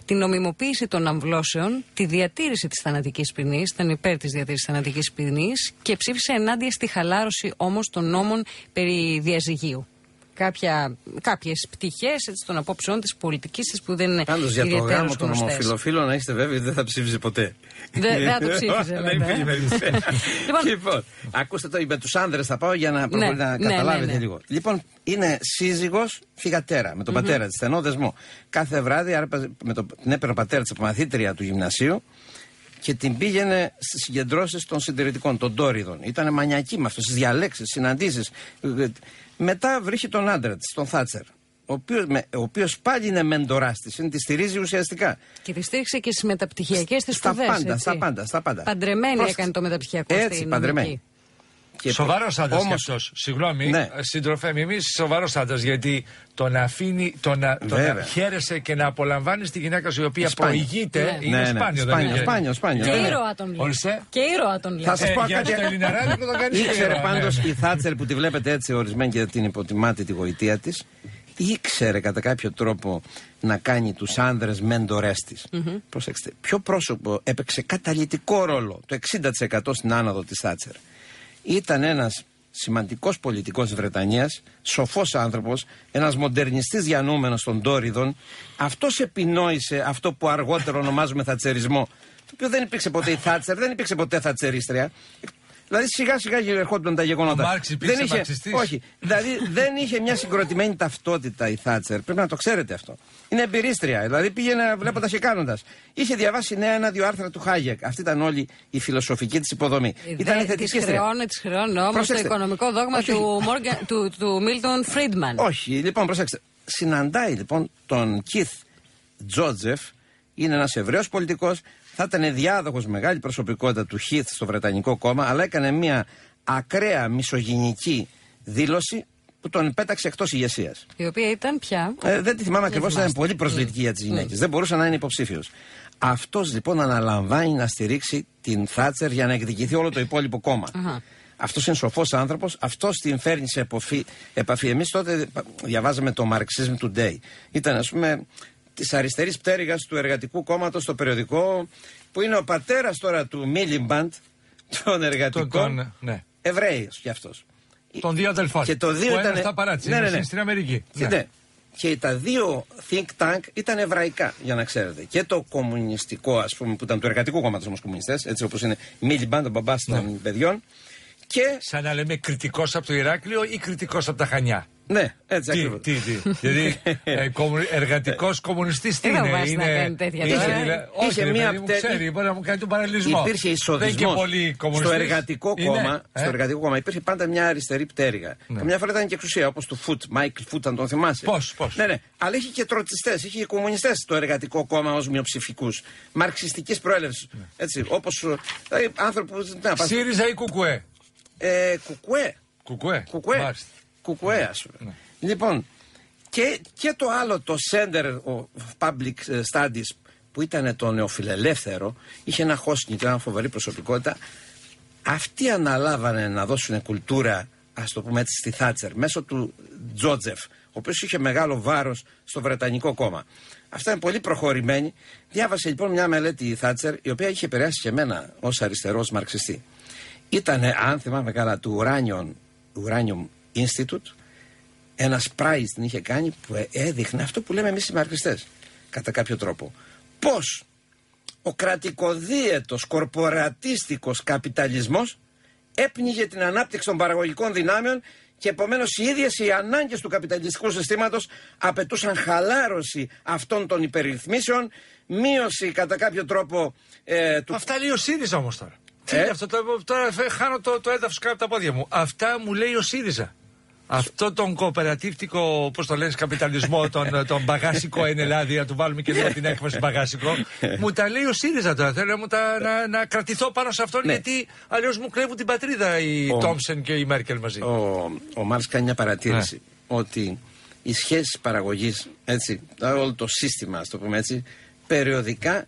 την νομιμοποίηση των αμβλώσεων, τη διατήρηση της θανατικής ποινής, ήταν υπέρ της διατήρησης της θανατικής ποινής και ψήφισε ενάντια στη χαλάρωση όμως των νόμων περί διαζυγίου. Κάποια, κάποιες πτυχές έτσι, των απόψεών της πολιτικής της που δεν είναι Πάντω για το ιδιαιτέρως γάμο των γνωστές. ομοφυλοφίλων να είστε βέβαιοι ότι δεν θα ψήφιζε ποτέ. Δεν- δεν θα το ψήφιζε, Δεν βέβαια. υπήρχε περίπτωση. Λοιπόν. Λοιπόν, ακούστε το με τους άνδρες θα πάω για να, προχωρεί- Ναι, να ναι, καταλάβετε ναι, ναι. λίγο. Λοιπόν, είναι σύζυγος φυγατέρα με τον πατέρα της, στενό δεσμό. Κάθε βράδυ άρπαζε- με τον, την έπαιρνε ο πατέρας της από μαθήτρια του γυμνασίου και την πήγαινε στις συγκεντρώσεις των συντηρητικών, των Τόριδων. Ήταν μανιακή με αυτό, στις διαλέξεις, συναντήσεις. Μετά βρήκε τον άντρα της, τον Θάτσερ. Ο οποίος, με- ο οποίος πάλι είναι μεντοράς της, είναι, τη στηρίζει ουσιαστικά. Και τη στήριξε και στις μεταπτυχιακές της Στα σπουδές. πάντα, στα πάντα, στα πάντα. Παντρεμένη Πρόσεξε. έκανε το μεταπτυχιακό Έτσι, στην παντρεμένη. Νομική. Και Σοβαρός άντρας κι όμως- αυτός. Συγγνώμη, Ναι. σύντροφε, εμείς σοβαρός άντρας. Γιατί το να αφήνει, το να, το να Βέβαια. χαίρεσαι και να απολαμβάνεις τη γυναίκα σου η οποία Σπάνιο. προηγείται Ναι. είναι Ναι, ναι. σπάνιο. δεν Σπάνιο, είναι. σπάνιο, σπάνιο. Και Ναι, ναι. ήρωα τον λέει. Ορίστε. Και ήρωα τον λέει. Θα σας πω Ε, για κάτι- το ελληναράδικο το κάνεις Ήξερε πάντως η Θάτσερ που τη βλέπετε έτσι ορισμένη και την υποτιμάτε τη γοητεία της. Ήξερε κατά κάποιο τρόπο να κάνει τους άνδρες μέντορέ της. Προσέξτε, ποιο πρόσωπο έπαιξε καταλητικό ρόλο το 60% στην άνοδο της Θάτσερ. Ήταν ένας σημαντικός πολιτικός τη Βρετανίας, σοφός άνθρωπος, ένας μοντερνιστής διανούμενο των Τόριδων. Αυτός επινόησε αυτό που αργότερα ονομάζουμε θατσερισμό. Το οποίο δεν υπήρξε ποτέ η Θάτσερ, δεν υπήρξε ποτέ θατσερίστρια. Δηλαδή σιγά σιγά ερχόταν τα γεγονότα. Ο Μάρξ υπήρξε δεν είχε, μαρξιστής. όχι, δηλαδή δεν είχε μια συγκροτημένη ταυτότητα η Θάτσερ. Πρέπει να το ξέρετε αυτό. Είναι εμπειρίστρια. Δηλαδή πήγαινε βλέποντας και κάνοντας. Είχε διαβάσει νέα ένα-δύο άρθρα του Χάγεκ. Αυτή ήταν όλη η φιλοσοφική της υποδομή. Ήταν Της θετική χρεώνει, της χρεώνει όμως το Προσέξτε. οικονομικό δόγμα Όχι, του, όχι. Morgan, του, του Μίλτον Φρίντμαν. Όχι, λοιπόν, προσέξτε. Συναντάει λοιπόν τον Κιθ Τζότζεφ, είναι ένας Εβραίος πολιτικός, θα ήταν διάδοχος μεγάλη προσωπικότητα του Χιθ στο Βρετανικό κόμμα, αλλά έκανε μια ακραία μισογυνική δήλωση που τον πέταξε εκτός ηγεσίας. Η οποία ήταν πια. Ε, δεν τη θυμάμαι ακριβώς, ήταν θυμάστε. πολύ προσβλητική για τις γυναίκες. Δεν μπορούσε να είναι υποψήφιος. Αυτός λοιπόν αναλαμβάνει να στηρίξει την Θάτσερ για να εκδικηθεί όλο το υπόλοιπο κόμμα. Αχα. Αυτός είναι σοφός άνθρωπος, αυτός την φέρνει σε εποφή, επαφή. Εμείς τότε διαβάζαμε το Marxism Today. Ήταν, ας πούμε, της αριστερής πτέρυγας του εργατικού κόμματος στο περιοδικό, που είναι ο πατέρας τώρα του Μίλιμπαντ, των εργατικών. τον- ναι. Εβραίος κι αυτός. Των δύο αδελφών. Και το δύο Ο ήταν. ένας τα παράτησε, είναι στην Αμερική. Και, Ναι. ναι. Και τα δύο think tank ήταν εβραϊκά, για να ξέρετε. Και το κομμουνιστικό, ας πούμε, που ήταν του εργατικού κόμματος όμως κομμουνιστές, έτσι όπως είναι Μίλιμπαντ, ο μπαμπάς των Ναι. παιδιών. Και. Σαν να λέμε κριτικός από το Ηράκλειο ή κριτικός από τα Χανιά. Ναι, έτσι Τι, ακριβώς. τι, τι. Δηλαδή, ε, εργατικός κομμουνιστής τι Δεν είναι. βάζεις να είναι κάνει τέτοια είναι τώρα. δηλα- Είχε Όχι, ρε μία παιδί μου, πτε- ξέρει, μπορεί να μου κάνει τον παραλληλισμό. Υπήρχε Δεν εισοδισμό. είναι και πολύ Στο κομμουνιστής. εργατικό, Είναι, κόμμα, ε. στο εργατικό κόμμα υπήρχε πάντα μια αριστερή πτέρυγα. Ναι. Καμιά φορά ήταν και εξουσία, όπως του Φουτ, Μάικλ Φουτ, αν τον θυμάσαι. Πώς, πώς; Ναι, ναι. Αλλά είχε και τροτσιστές, είχε και κομμουνιστές στο εργατικό κόμμα ως μειοψηφικούς. Μαρξιστική προέλευσης. Ναι. Έτσι, όπως. Δηλαδή, άνθρωποι που. Να, πας- ΣΥΡΙΖΑ ή Κουκουέ; ε, κουκουέ. Κουκουέ. Κουκουέ. Μάλιστα. Κουκουέ, ας πούμε. Λοιπόν, και, και το άλλο, το Center of Public Studies, που ήταν το νεοφιλελεύθερο, είχε ένα χώστινγκ, ένα φοβερή προσωπικότητα. Αυτοί αναλάβανε να δώσουν κουλτούρα, ας το πούμε έτσι, στη Θάτσερ, μέσω του Τζότζεφ, ο οποίος είχε μεγάλο βάρος στο Βρετανικό κόμμα. Αυτά είναι πολύ προχωρημένοι. Διάβασε λοιπόν μια μελέτη η Θάτσερ, η οποία είχε επηρεάσει και εμένα ως αριστερός μαρξιστή. Ήταν, αν θυμάμαι καλά, του Uranium, Uranium Institute, ένας prize την είχε κάνει που έδειχνε αυτό που λέμε εμείς οι μαρξιστές. Κατά κάποιο τρόπο. Πώς ο κρατικοδίαιτος κορπορατίστικος καπιταλισμός έπνιγε την ανάπτυξη των παραγωγικών δυνάμεων και επομένως οι ίδιες οι ανάγκες του καπιταλιστικού συστήματος απαιτούσαν χαλάρωση αυτών των υπερρυθμίσεων, μείωση κατά κάποιο τρόπο ε, του. Αυτά λέει ο ΣΥΡΙΖΑ όμως τώρα. Τι Ε; είναι αυτό, το- τώρα χάνω το, το έδαφος κάτω από τα πόδια μου. Αυτά μου λέει ο ΣΥΡΙΖΑ. Αυτό τον κοπερατίβτικο, πώς το λένε, καπιταλισμό, τον, τον μπαγάσικο εν Ελλάδα, να του βάλουμε και λίγο την έκφραση μπαγάσικο, μου τα λέει ο ΣΥΡΙΖΑ τώρα. Θέλω να, μου τα, να, να κρατηθώ πάνω σε αυτόν, Ναι. γιατί αλλιώς μου κλέβουν την πατρίδα η Ο- Τόμψεν και η Μέρκελ μαζί. Ο, ο Μάρξ κάνει μια παρατήρηση ότι οι σχέσεις παραγωγής, έτσι, όλο το σύστημα, ας το πούμε έτσι, περιοδικά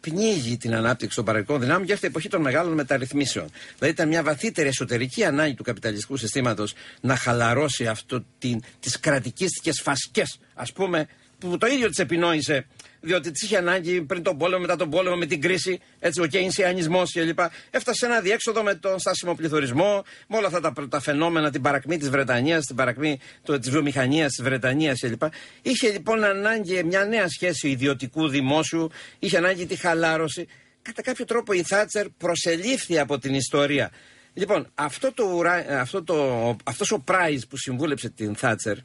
πνίγει την ανάπτυξη των παραγωγικών δυνάμεων και αυτή η εποχή των μεγάλων μεταρρυθμίσεων. Δηλαδή ήταν μια βαθύτερη εσωτερική ανάγκη του καπιταλιστικού συστήματος να χαλαρώσει αυτό την, τις κρατικίστικες φασκές, ας πούμε, που το ίδιο τις επινόησε διότι της είχε ανάγκη πριν τον πόλεμο, μετά τον πόλεμο, με την κρίση, έτσι, ο κεινσιανισμό κλπ. Έφτασε σε ένα διέξοδο με τον στάσιμο πληθωρισμό, με όλα αυτά τα, τα φαινόμενα, την παρακμή της Βρετανίας, την παρακμή της βιομηχανίας της Βρετανίας κλπ. Είχε λοιπόν ανάγκη μια νέα σχέση ιδιωτικού δημόσιου, είχε ανάγκη τη χαλάρωση. Κατά κάποιο τρόπο η Θάτσερ προσελήφθη από την ιστορία. Λοιπόν, αυτό το, ουρα- αυτό το, αυτός ο Πράις που συμβούλεψε την Θάτσερ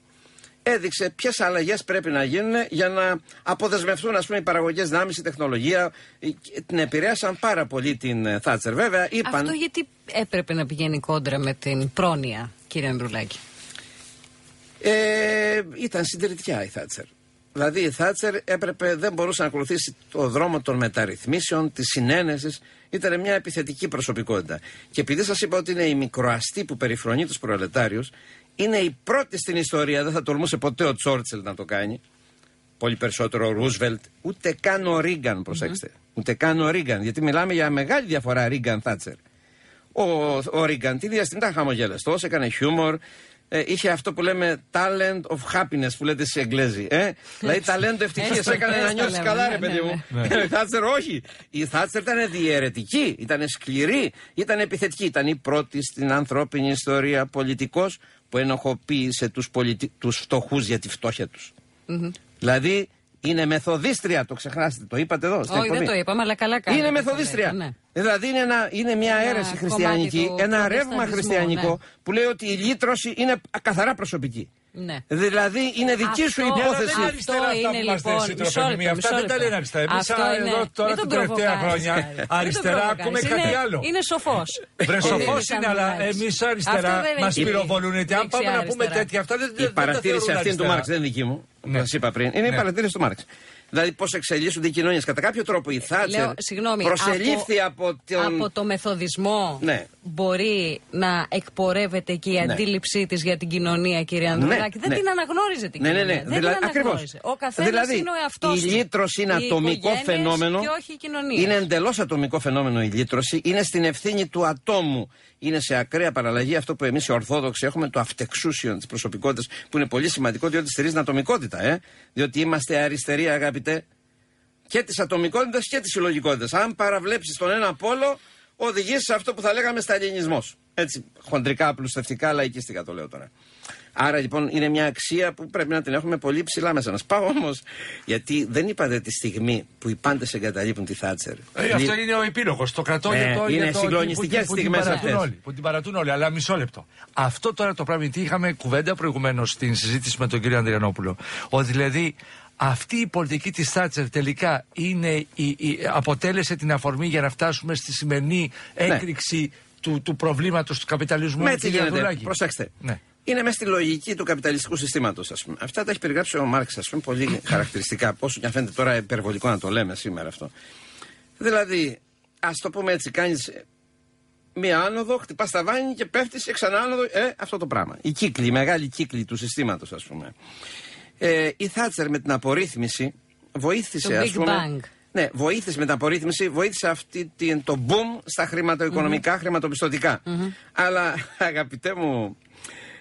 έδειξε ποιες αλλαγές πρέπει να γίνουν για να αποδεσμευτούν ας πούμε, οι παραγωγές δυνάμεις, η τεχνολογία. Ε, και Την επηρέασαν πάρα πολύ την ε, Θάτσερ. Βέβαια, είπαν. Αυτό γιατί έπρεπε να πηγαίνει κόντρα με την πρόνοια, κύριε Ανδρουλάκη; Ε, ήταν συντηρητικά η Θάτσερ. Δηλαδή η Θάτσερ έπρεπε, δεν μπορούσε να ακολουθήσει το δρόμο των μεταρρυθμίσεων, της συνένεσης. Ήταν μια επιθετική προσωπικότητα. Και επειδή σας είπα ότι είναι η μικροαστή που περιφρονεί τους προλετάριους, είναι η πρώτη στην ιστορία, δεν θα τολμούσε ποτέ ο Τσόρτσελ να το κάνει. Πολύ περισσότερο ο Ρούσβελτ, ούτε καν ο Ρίγκαν, προσέξτε. Ούτε καν ο Ρίγκαν, γιατί μιλάμε για μεγάλη διαφορά Ρίγκαν-Θάτσερ. Ο, ο Ρίγκαν την ίδια στιγμή ήταν χαμογελαστός, έκανε χιούμορ. Ε, είχε αυτό που λέμε talent of happiness που λέτε στι Εγγλέζοι. Ε; δηλαδή ταλέντο ευτυχία. Έτσι το- έκανε να έτσι το νιώσεις λέμε, καλά, ναι, ρε παιδί ναι, μου. ναι. Η Θάτσερ όχι. Η Θάτσερ ήταν διαιρετική, ήταν σκληρή, ήταν επιθετική. Ήταν η πρώτη στην ανθρώπινη ιστορία πολιτικός που ενοχοποίησε τους πολιτι... τους φτωχούς για τη φτώχεια τους. Δηλαδή είναι μεθοδίστρια, το ξεχνάστε, το είπατε εδώ. στην Όχι, δεν εκπομπή. το είπαμε, αλλά καλά κάνετε. Είναι που το μεθοδίστρια. λέτε, ναι. Δηλαδή είναι, ένα, είναι μια Ένα αίρεση κομμάτι χριστιανική, του ένα ρεύμα προτεσταντισμού, χριστιανικό ναι. που λέει ότι η λύτρωση είναι καθαρά προσωπική. Ναι. Δηλαδή είναι δική σου Αυτό- υπόθεση. δεν είναι Αυτό αριστερά αυτά είναι που μας λοιπόν. λες, η Μισό τροφοδοσία. λεπτό, Αυτά μισό δεν τα λεπτό. λένε αριστερά. Εμείς, Αυτό α, είναι- εδώ τώρα μην τα τον τελευταία προβοκάνεις. χρόνια, Μην τον αριστερά προβοκάνεις. ακούμε Είναι- κάτι άλλο. Είναι σοφός. Βρε σοφός είναι, αλλά εμείς αριστερά μας πυροβολούν. Γιατί αν πάμε να πούμε τέτοια, αυτά δεν Η δεν τα παρατήρηση θεωρούν αυτή είναι του αριστερά. Μάρξ, δεν είναι δική μου. Ναι. Σα είπα πριν. Είναι η Ναι. παρατήρηση του Μάρξ. Δηλαδή πώς εξελίσσονται οι κοινωνίες. Κατά κάποιο τρόπο η Θάτσερ Λέω, συγγνώμη, προσελήφθη από, τον. από το μεθοδισμό Ναι. Μπορεί να εκπορεύεται και η Ναι. αντίληψή της για την κοινωνία, κύριε Ανδρουλάκη; δεν ναι. την αναγνώριζε την Ναι, ναι, κοινωνία. ναι. Δεν Δηλαδή, την ακριβώς. αναγνώριζε. Ο καθένας Δηλαδή, είναι ο εαυτός η λύτρωση είναι ατομικό φαινόμενο. Και όχι η κοινωνία. Είναι εντελώς ατομικό φαινόμενο η λύτρωση. Είναι στην ευθύνη του ατόμου. Είναι σε ακραία παραλλαγή αυτό που εμείς οι Ορθόδοξοι έχουμε το αυτεξούσιον της προσωπικότητας που είναι πολύ σημαντικό διότι στηρίζει την ατομικότητα. Ε; Διότι είμαστε αριστεροί, αγαπητέ, και της ατομικότητας και της συλλογικότητας. Αν παραβλέψεις τον ένα πόλο, οδηγεί σε αυτό που θα λέγαμε σταλινισμός. Έτσι, χοντρικά, απλουστευτικά, λαϊκιστικά το λέω τώρα. Άρα λοιπόν είναι μια αξία που πρέπει να την έχουμε πολύ ψηλά μέσα μας. Πάω όμως, γιατί δεν είπατε τη στιγμή που οι πάντες εγκαταλείπουν τη Θάτσερ. Ε, αυτό είναι ο επίλογος. Το κρατώ Ναι, για το. είναι για το συγκλονιστικές που, που, στιγμές που, την παρατούν αυτές. όλοι, που την παρατούν όλοι. Αλλά μισό λεπτό. Αυτό τώρα το πράγμα, γιατί είχαμε κουβέντα προηγουμένως στην συζήτηση με τον κύριο Ανδριανόπουλο. Ότι δηλαδή αυτή η πολιτική της Θάτσερ τελικά είναι η, η- αποτέλεσε την αφορμή για να φτάσουμε στη σημερινή έκρηξη του, του προβλήματος του καπιταλισμού. Με έτσι κύριε γίνεται; Ανδρουλάκη. Προσέξτε. Ναι. Είναι μέσα στη λογική του καπιταλιστικού συστήματος, ας πούμε. Αυτά τα έχει περιγράψει ο Μάρξ, ας πούμε, πολύ χαρακτηριστικά. Όσο και αν φαίνεται τώρα υπερβολικό να το λέμε σήμερα αυτό. Δηλαδή, ας το πούμε έτσι, κάνεις μία άνοδο, χτυπάς τα βάνη και πέφτεις σε ξανά άνοδο. Ε, αυτό το πράγμα. Η κύκλη, η μεγάλη κύκλη του συστήματος, ας πούμε. Ε, η Θάτσερ με την απορρίθμιση βοήθησε, Το ας Big πούμε. Bang. Ναι, βοήθησε με την απορρίθμιση, βοήθησε αυτή την, το boom στα χρηματοοικονομικά, χρηματοπιστωτικά. Αλλά αγαπητέ μου,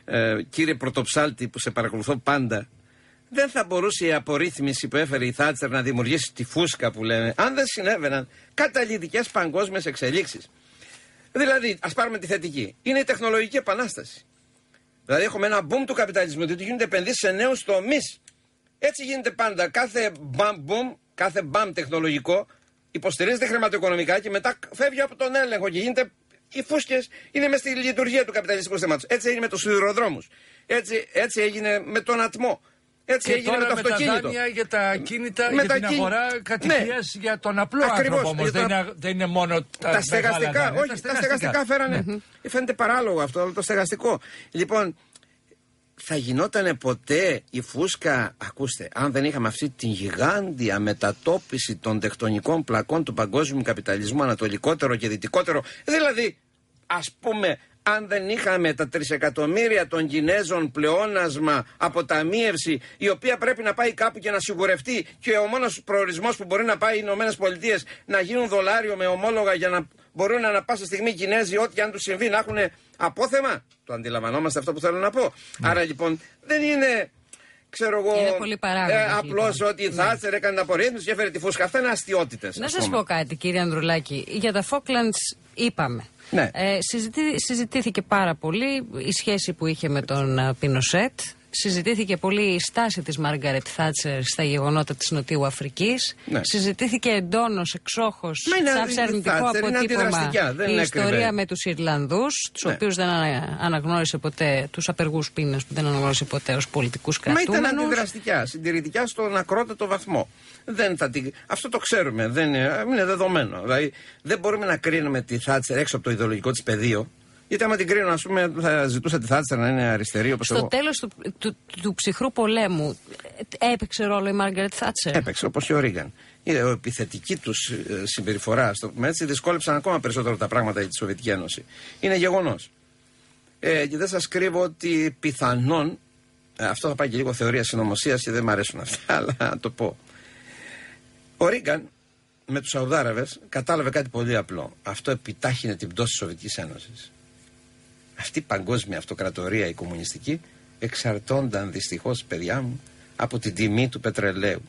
ε, κύριε Πρωτοψάλτη που σε παρακολουθώ πάντα, δεν θα μπορούσε η απορρίθμιση που έφερε η Θάτσερ να δημιουργήσει τη φούσκα που λένε, αν δεν συνέβαιναν καταλυτικέ παγκόσμιες εξελίξεις. Δηλαδή, ας πάρουμε τη θετική. Είναι η τεχνολογική επανάσταση. Δηλαδή, έχουμε ένα boom του καπιταλισμού, διότι γίνονται επενδύσεις σε νέους τομείς. Έτσι γίνεται πάντα. Κάθε μπαμ boom, κάθε μπαμ τεχνολογικό υποστηρίζεται χρηματοοικονομικά και μετά φεύγει από τον έλεγχο και γίνεται. Οι φούσκες είναι μέσα στη λειτουργία του καπιταλιστικού θέματο. Έτσι έγινε με τους σιδηροδρόμους. Έτσι, έτσι έγινε με τον ατμό. Έτσι Και έγινε τώρα με το με τα αυτοκίνητο. δάνεια για τα κίνητα, Με για τα την κίνη- αγορά κατοικία Ναι. για τον απλό Ακριβώς, άνθρωπο όμως. για Δεν, τον- είναι- δεν είναι μόνο τα, τα μεγάλα στεγαστικά, δάνεια. όχι, τα στεγαστικά φέρανε. Φαίνεται παράλογο αυτό, αλλά το στεγαστικό. Λοιπόν, θα γινόταν ποτέ η φούσκα, ακούστε, αν δεν είχαμε αυτή την γιγάντια μετατόπιση των τεκτονικών πλακών του παγκόσμιου καπιταλισμού ανατολικότερο και δυτικότερο, δηλαδή, ας πούμε, αν δεν είχαμε τα τρισεκατομμύρια των Κινέζων πλεόνασμα αποταμίευση, η οποία πρέπει να πάει κάπου και να σιγουρευτεί και ο μόνος προορισμός που μπορεί να πάει οι Ηνωμένες Πολιτείες να γίνουν δολάριο με ομόλογα για να μπορούν ανα πάσα στιγμή οι Κινέζοι, ό,τι αν τους συμβεί, να έχουν απόθεμα. Το αντιλαμβανόμαστε αυτό που θέλω να πω. Άρα λοιπόν δεν είναι. Ξέρω εγώ. Είναι πολύ παράγοντες, Απλώς λοιπόν. ότι η Θάτσερ έκανε την απορρίθμιση και έφερε τη φούσκα. Αυτά είναι αστείωτητες. Να σας πω κάτι, κύριε Ανδρουλάκη. Για τα Falklands είπαμε. Ναι. Ε, συζητή- συζητήθηκε πάρα πολύ η σχέση που είχε με τον α, Πινοσέτ. Συζητήθηκε πολύ η στάση της Μάργαρετ Θάτσερ στα γεγονότα της Νοτιού Αφρικής. Ναι. Συζητήθηκε εντόνως, εξόχως, Μα είναι σαν η αρνητικό Θάτσερ, είναι αποτύπωμα αντιδραστικά, δεν η είναι ιστορία ακριβή. με τους Ιρλανδούς, τους Ναι. οποίους δεν ανα- αναγνώρισε ποτέ, τους απεργούς πείνας που δεν αναγνώρισε ποτέ ως πολιτικούς Μα ήταν κρατούμενους. αντιδραστικά, συντηρητικά στον ακρότατο βαθμό. Δεν θα την... Αυτό το ξέρουμε, δεν είναι, είναι δεδομένο. Δηλαδή, δεν μπορούμε να κρίνουμε τη Θάτσερ έξω από το ιδεολογικό της πεδίο. Γιατί άμα την κρίνω, ας πούμε, θα ζητούσα τη Θάτσερ να είναι αριστερή όπως Στο εγώ. τέλος του, του, του ψυχρού πολέμου ε, έπαιξε ρόλο η Μάργαρετ Θάτσερ; Έπαιξε όπως και ο Ρίγκαν. Η ε, επιθετική τους συμπεριφορά, στο πούμε έτσι, δυσκόλεψαν ακόμα περισσότερο τα πράγματα για τη Σοβιετική Ένωση. Είναι γεγονός. Ε, και δεν σας κρύβω ότι πιθανόν. ε, αυτό θα πάει και λίγο θεωρία συνωμοσίας και δεν μου αρέσουν αυτά, αλλά να το πω. Ο Ρίγκαν με τους Σαουδάραβες κατάλαβε κάτι πολύ απλό. Αυτό επιτάχυνε την πτώση της Σοβιετικής Ένωσης. Αυτή η παγκόσμια αυτοκρατορία, η κομμουνιστική, εξαρτώνταν δυστυχώς, παιδιά μου, από την τιμή του πετρελαίου.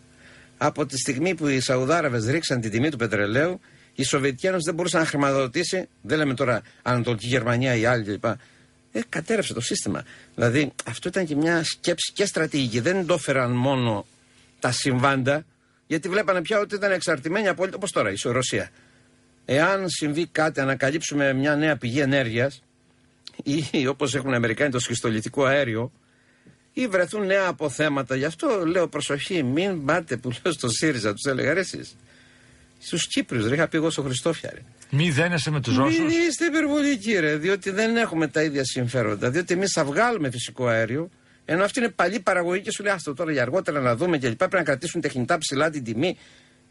Από τη στιγμή που οι Σαουδάραβες ρίξαν την τιμή του πετρελαίου, η Σοβιετική Ένωση δεν μπορούσε να χρηματοδοτήσει, δεν λέμε τώρα Ανατολική Γερμανία ή άλλοι κλπ. Ε, κατέρευσε το σύστημα. Δηλαδή, αυτό ήταν και μια σκέψη και στρατηγική. Δεν το έφεραν μόνο τα συμβάντα, γιατί βλέπανε πια ότι ήταν εξαρτημένοι από όπως τώρα η Ρωσία. Εάν συμβεί κάτι, ανακαλύψουμε μια νέα πηγή ενέργειας, ή όπως έχουν οι Αμερικάνοι το σχιστολιτικό αέριο, ή βρεθούν νέα αποθέματα. Γι' αυτό λέω προσοχή, μην πάτε που λέω στο ΣΥΡΙΖΑ, τους έλεγα ρε εσείς. Στους Κύπριους, ρε, είχα πει εγώ στο Χριστόφια. Ρε. Μη δένεσαι με τους Ρώσους. Μην είστε υπερβολικοί, ρε, διότι δεν έχουμε τα ίδια συμφέροντα. Διότι εμείς θα βγάλουμε φυσικό αέριο, ενώ αυτή είναι παλιή παραγωγή και σου λέει Άστο τώρα για αργότερα να δούμε και λοιπά. Πρέπει να κρατήσουν τεχνητά ψηλά την τιμή.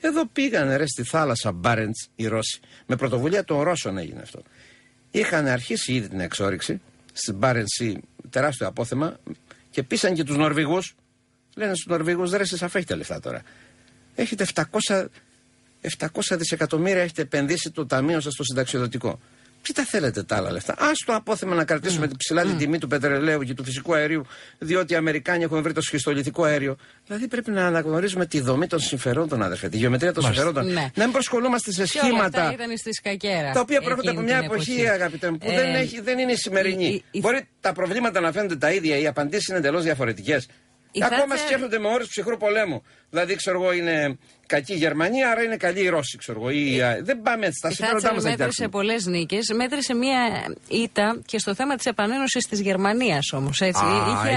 Εδώ πήγανε ρε στη θάλασσα Μπάρεντς οι Ρώσοι. Με πρωτοβουλία των Ρώσων έγινε αυτό. Είχαν αρχίσει ήδη την εξόριξη στην Μπάρεντ τεράστιο απόθεμα και πείσαν και τους Νορβηγούς. Λένε στους Νορβηγούς, ρε, εσεί αφέχετε λεφτά τώρα. Έχετε 700 700 δισεκατομμύρια έχετε επενδύσει το ταμείο σας στο συνταξιοδοτικό. Τι τα θέλετε τα άλλα λεφτά; Α το απόθεμα να κρατήσουμε την ψηλά την τιμή του πετρελαίου και του φυσικού αερίου, διότι οι Αμερικάνοι έχουν βρει το σχιστολιθικό αέριο. Δηλαδή πρέπει να αναγνωρίζουμε τη δομή των συμφερόντων, αδερφέ, τη γεωμετρία των Μάλιστα. συμφερόντων. Ναι. Να μην προσκολούμαστε σε Και όλα σχήματα. αυτά ήταν στη σκακέρα. Τα οποία προέρχονται από εκείνη μια την εποχή, αγαπητέ μου, που Ε, δεν, έχει, δεν είναι η σημερινή. η- η- Μπορεί τα προβλήματα να φαίνονται τα ίδια, οι απαντήσεις είναι εντελώς διαφορετικές. Η Ακόμα Θάτσερ- σκέφτονται με όρους ψυχρού πολέμου. Δηλαδή, ξέρω εγώ, είναι κακή η Γερμανία, άρα είναι καλή η Ρώση, ξέρω εγώ. Ή, α, δεν πάμε έτσι. Τα Η συμφέροντά Θάτσερ μας δεν μέτρησε κοιτάξουμε. πολλές νίκες. Μέτρησε μία ήττα και στο θέμα της επανένωσης της Γερμανίας όμως. Α, Είχε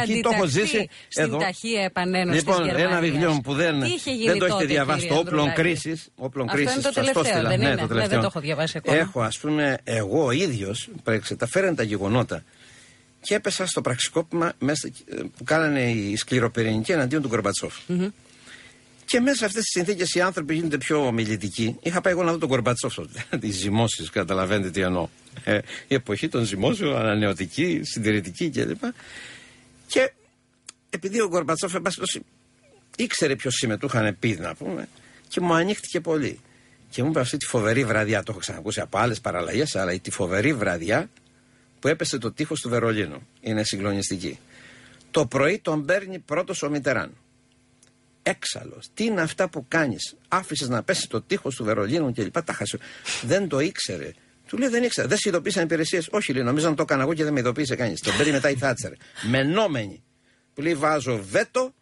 εκεί το έχω αντιταχθεί ζήσει στην εδώ. ταχεία επένωση Λοιπόν, της Γερμανίας. ένα βιβλίο μου που δεν, Τι είχε γίνει δεν το έχετε τότε, διαβάσει, κύριε το όπλων Ανδρουλάκη; κρίσης. Όπλων Αυτό είναι κρίσης, το σας τελευταίο, στείλα. δεν Ναι, είναι; το Ναι, τελευταίο. δεν το έχω διαβάσει ακόμα. Έχω, ας πούμε, εγώ ο ίδιος, τα φέραν τα γεγονότα και έπεσα στο πραξικόπημα μέσα, ε, που κάνανε οι σκληροπυρηνικοί εναντίον του γκορμπατσοφ Και μέσα σε αυτές τις συνθήκες οι άνθρωποι γίνονται πιο ομιλητικοί. Είχα πάει εγώ να δω τον Κορμπατσόφ, τις ζυμώσεις, καταλαβαίνετε τι εννοώ. Ε, η εποχή των ζυμώσεων, ανανεωτική, συντηρητική κλπ. Και επειδή ο Γκορμπατσόφ, εν πάση ήξερε ποιος είμαι, του είχαν πει να πούμε, και μου ανοίχτηκε πολύ. Και μου είπε αυτή τη φοβερή βραδιά, το έχω ξανακούσει από άλλες παραλλαγές, αλλά τη φοβερή βραδιά που έπεσε το τείχος του Βερολίνου. Είναι συγκλονιστική. Το πρωί τον παίρνει πρώτος ο Μιτεράν. Έξαλλος. Τι είναι αυτά που κάνεις; Άφησες να πέσει το τείχος του Βερολίνου και λοιπά. Τα χασου. Δεν το ήξερε. Του λέει δεν ήξερα. Δεν σε ειδοποίησαν υπηρεσίες. Όχι, λέει, νομίζω να το έκανα εγώ και δεν με ειδοποίησε κανείς. Τον παίρνει μετά η Θάτσερ. Μενόμενη. Που λέει βάζω βέτο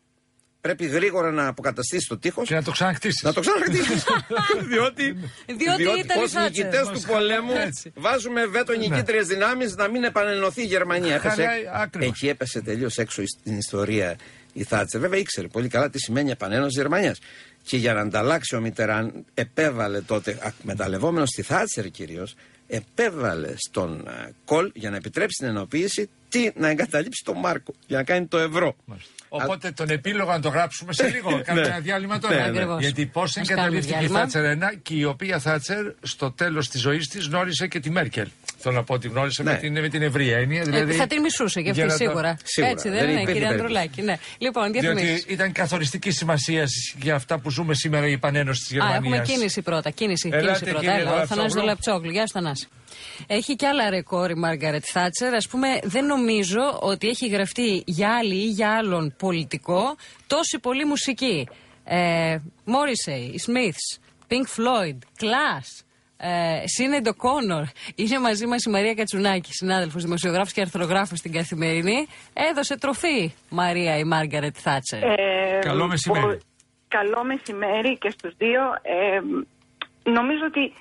πρέπει γρήγορα να αποκαταστήσει το τείχος. Και να το ξαναχτίσεις. Να το ξαναχτίσεις. διότι διότι, διότι ήταν ως νικητές του πολέμου έτσι. βάζουμε βέτο ναι. νικήτριες δυνάμεις να μην επανενωθεί η Γερμανία. Έπεσε, εκεί έπεσε τελείως έξω στην ιστορία η Θάτσερ. Βέβαια ήξερε πολύ καλά τι σημαίνει επανένωση Γερμανίας. Και για να ανταλλάξει ο Μιτεράν, επέβαλε τότε, εκμεταλλευόμενο στη Θάτσερ κυρίως, επέβαλε στον uh, Κολ για να επιτρέψει την ενοποίηση τι να εγκαταλείψει τον Μάρκο για να κάνει το ευρώ. Οπότε τον επίλογο να το γράψουμε σε λίγο. Ναι. Κάνουμε ένα διάλειμμα τώρα. Ναι, ναι. Γιατί πώς εγκαταλείφθηκε η Θάτσερ 1 και η οποία Θάτσερ στο τέλος της ζωής της γνώρισε και τη Μέρκελ. Θέλω να πω ότι γνώρισε ναι. με, την, με την ευρία έννοια. Δηλαδή, ε, θα την μισούσε και αυτή σίγουρα. σίγουρα. Έτσι δεν, δεν είναι, κύριε Ανδρουλάκη. Ναι. Λοιπόν, Διότι ήταν καθοριστική σημασίας για αυτά που ζούμε σήμερα η επανένωση της Γερμανία. έχουμε κίνηση πρώτα. Κίνηση, κίνηση πρώτα. Έλα, ο Θανάσης Δολαπτσόγλου. Γεια σου Θανάση. Έχει και άλλα ρεκόρ η Μάργαρετ Θάτσερ. Α πούμε, δεν νομίζω ότι έχει γραφτεί για άλλη ή για άλλον πολιτικό τόση πολύ μουσική. Μόρισεϊ, Smiths, Pink Floyd, Class, Σίνεντο Κόνορ. Είναι μαζί μας η Μαρία Κατσουνάκη, συνάδελφος, δημοσιογράφος και αρθρογράφος στην Καθημερινή. Έδωσε τροφή, Μαρία, η Μάργαρετ Θάτσερ. Ε, καλό μεσημέρι. Καλό μεσημέρι και στους δύο. Ε, νομίζω ότι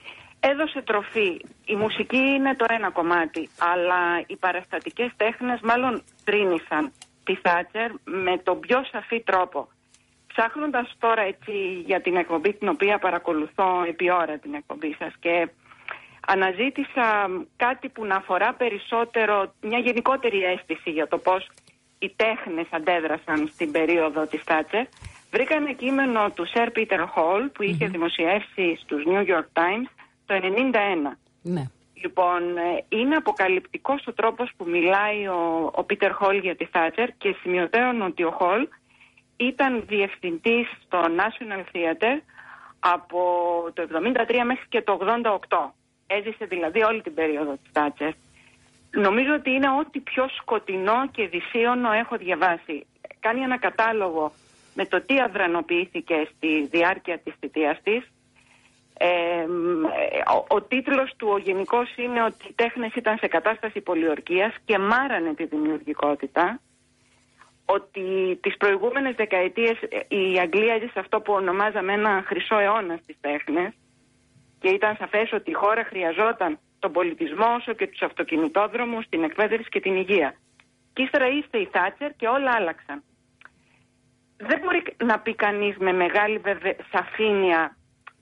έδωσε τροφή. Η μουσική είναι το ένα κομμάτι, αλλά οι παραστατικές τέχνες μάλλον τρίνησαν τη Θάτσερ με τον πιο σαφή τρόπο. Ψάχνοντας τώρα έτσι για την εκπομπή την οποία παρακολουθώ επί ώρα την εκπομπή σας και αναζήτησα κάτι που να αφορά περισσότερο μια γενικότερη αίσθηση για το πώς οι τέχνες αντέδρασαν στην περίοδο της Θάτσερ. Βρήκα ένα κείμενο του Σερ Πίτερ Χολ που είχε δημοσιεύσει στους New York Times το 91. Ναι. Λοιπόν, ε, είναι αποκαλυπτικός ο τρόπος που μιλάει ο, ο Πίτερ Χολ για τη Θάτσερ και σημειωτέων ότι ο Χολ ήταν διευθυντής στο National Theatre από το 73 μέχρι και το 88. Έζησε δηλαδή όλη την περίοδο της Θάτσερ. Νομίζω ότι είναι ό,τι πιο σκοτεινό και δυσίωνο έχω διαβάσει. Κάνει ένα κατάλογο με το τι αδρανοποιήθηκε στη διάρκεια της θητείας της, ε, ο, ο τίτλος του ο γενικός είναι ότι οι τέχνες ήταν σε κατάσταση πολιορκίας και μάρανε τη δημιουργικότητα ότι τις προηγούμενες δεκαετίες ε, η Αγγλία έζησε αυτό που ονομάζαμε ένα χρυσό αιώνα στις τέχνες και ήταν σαφές ότι η χώρα χρειαζόταν τον πολιτισμό όσο και τους αυτοκινητόδρομους, την εκπαίδευση και την υγεία. Και ύστερα είστε η Θάτσερ και όλα άλλαξαν. Δεν μπορεί να πει κανείς με μεγάλη σαφήνεια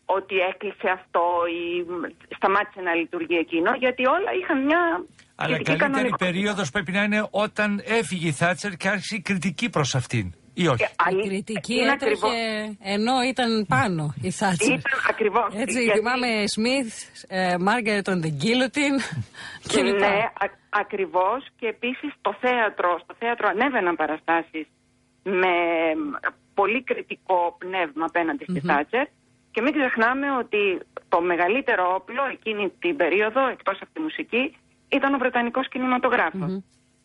ότι έκλεισε αυτό ή σταμάτησε να λειτουργεί εκείνο, γιατί όλα είχαν μια. Αλλά καλύτερη περίοδος πρέπει να είναι όταν έφυγε η Θάτσερ και άρχισε η κριτική προς αυτήν. Ή όχι; Η κριτική είναι έτρεχε ενώ ήταν πάνω η Θάτσερ. Ήταν ακριβώς. Έτσι, γιατί... θυμάμαι Σμιθ, Μάργαρετ on the Guillotine κλπ. Ναι, ακριβώς. Και επίσης το θέατρο. Στο θέατρο ανέβαιναν παραστάσεις με πολύ κριτικό πνεύμα απέναντι στη Θάτσερ. Και μην ξεχνάμε ότι το μεγαλύτερο όπλο εκείνη την περίοδο, εκτός από τη μουσική, ήταν ο Βρετανικός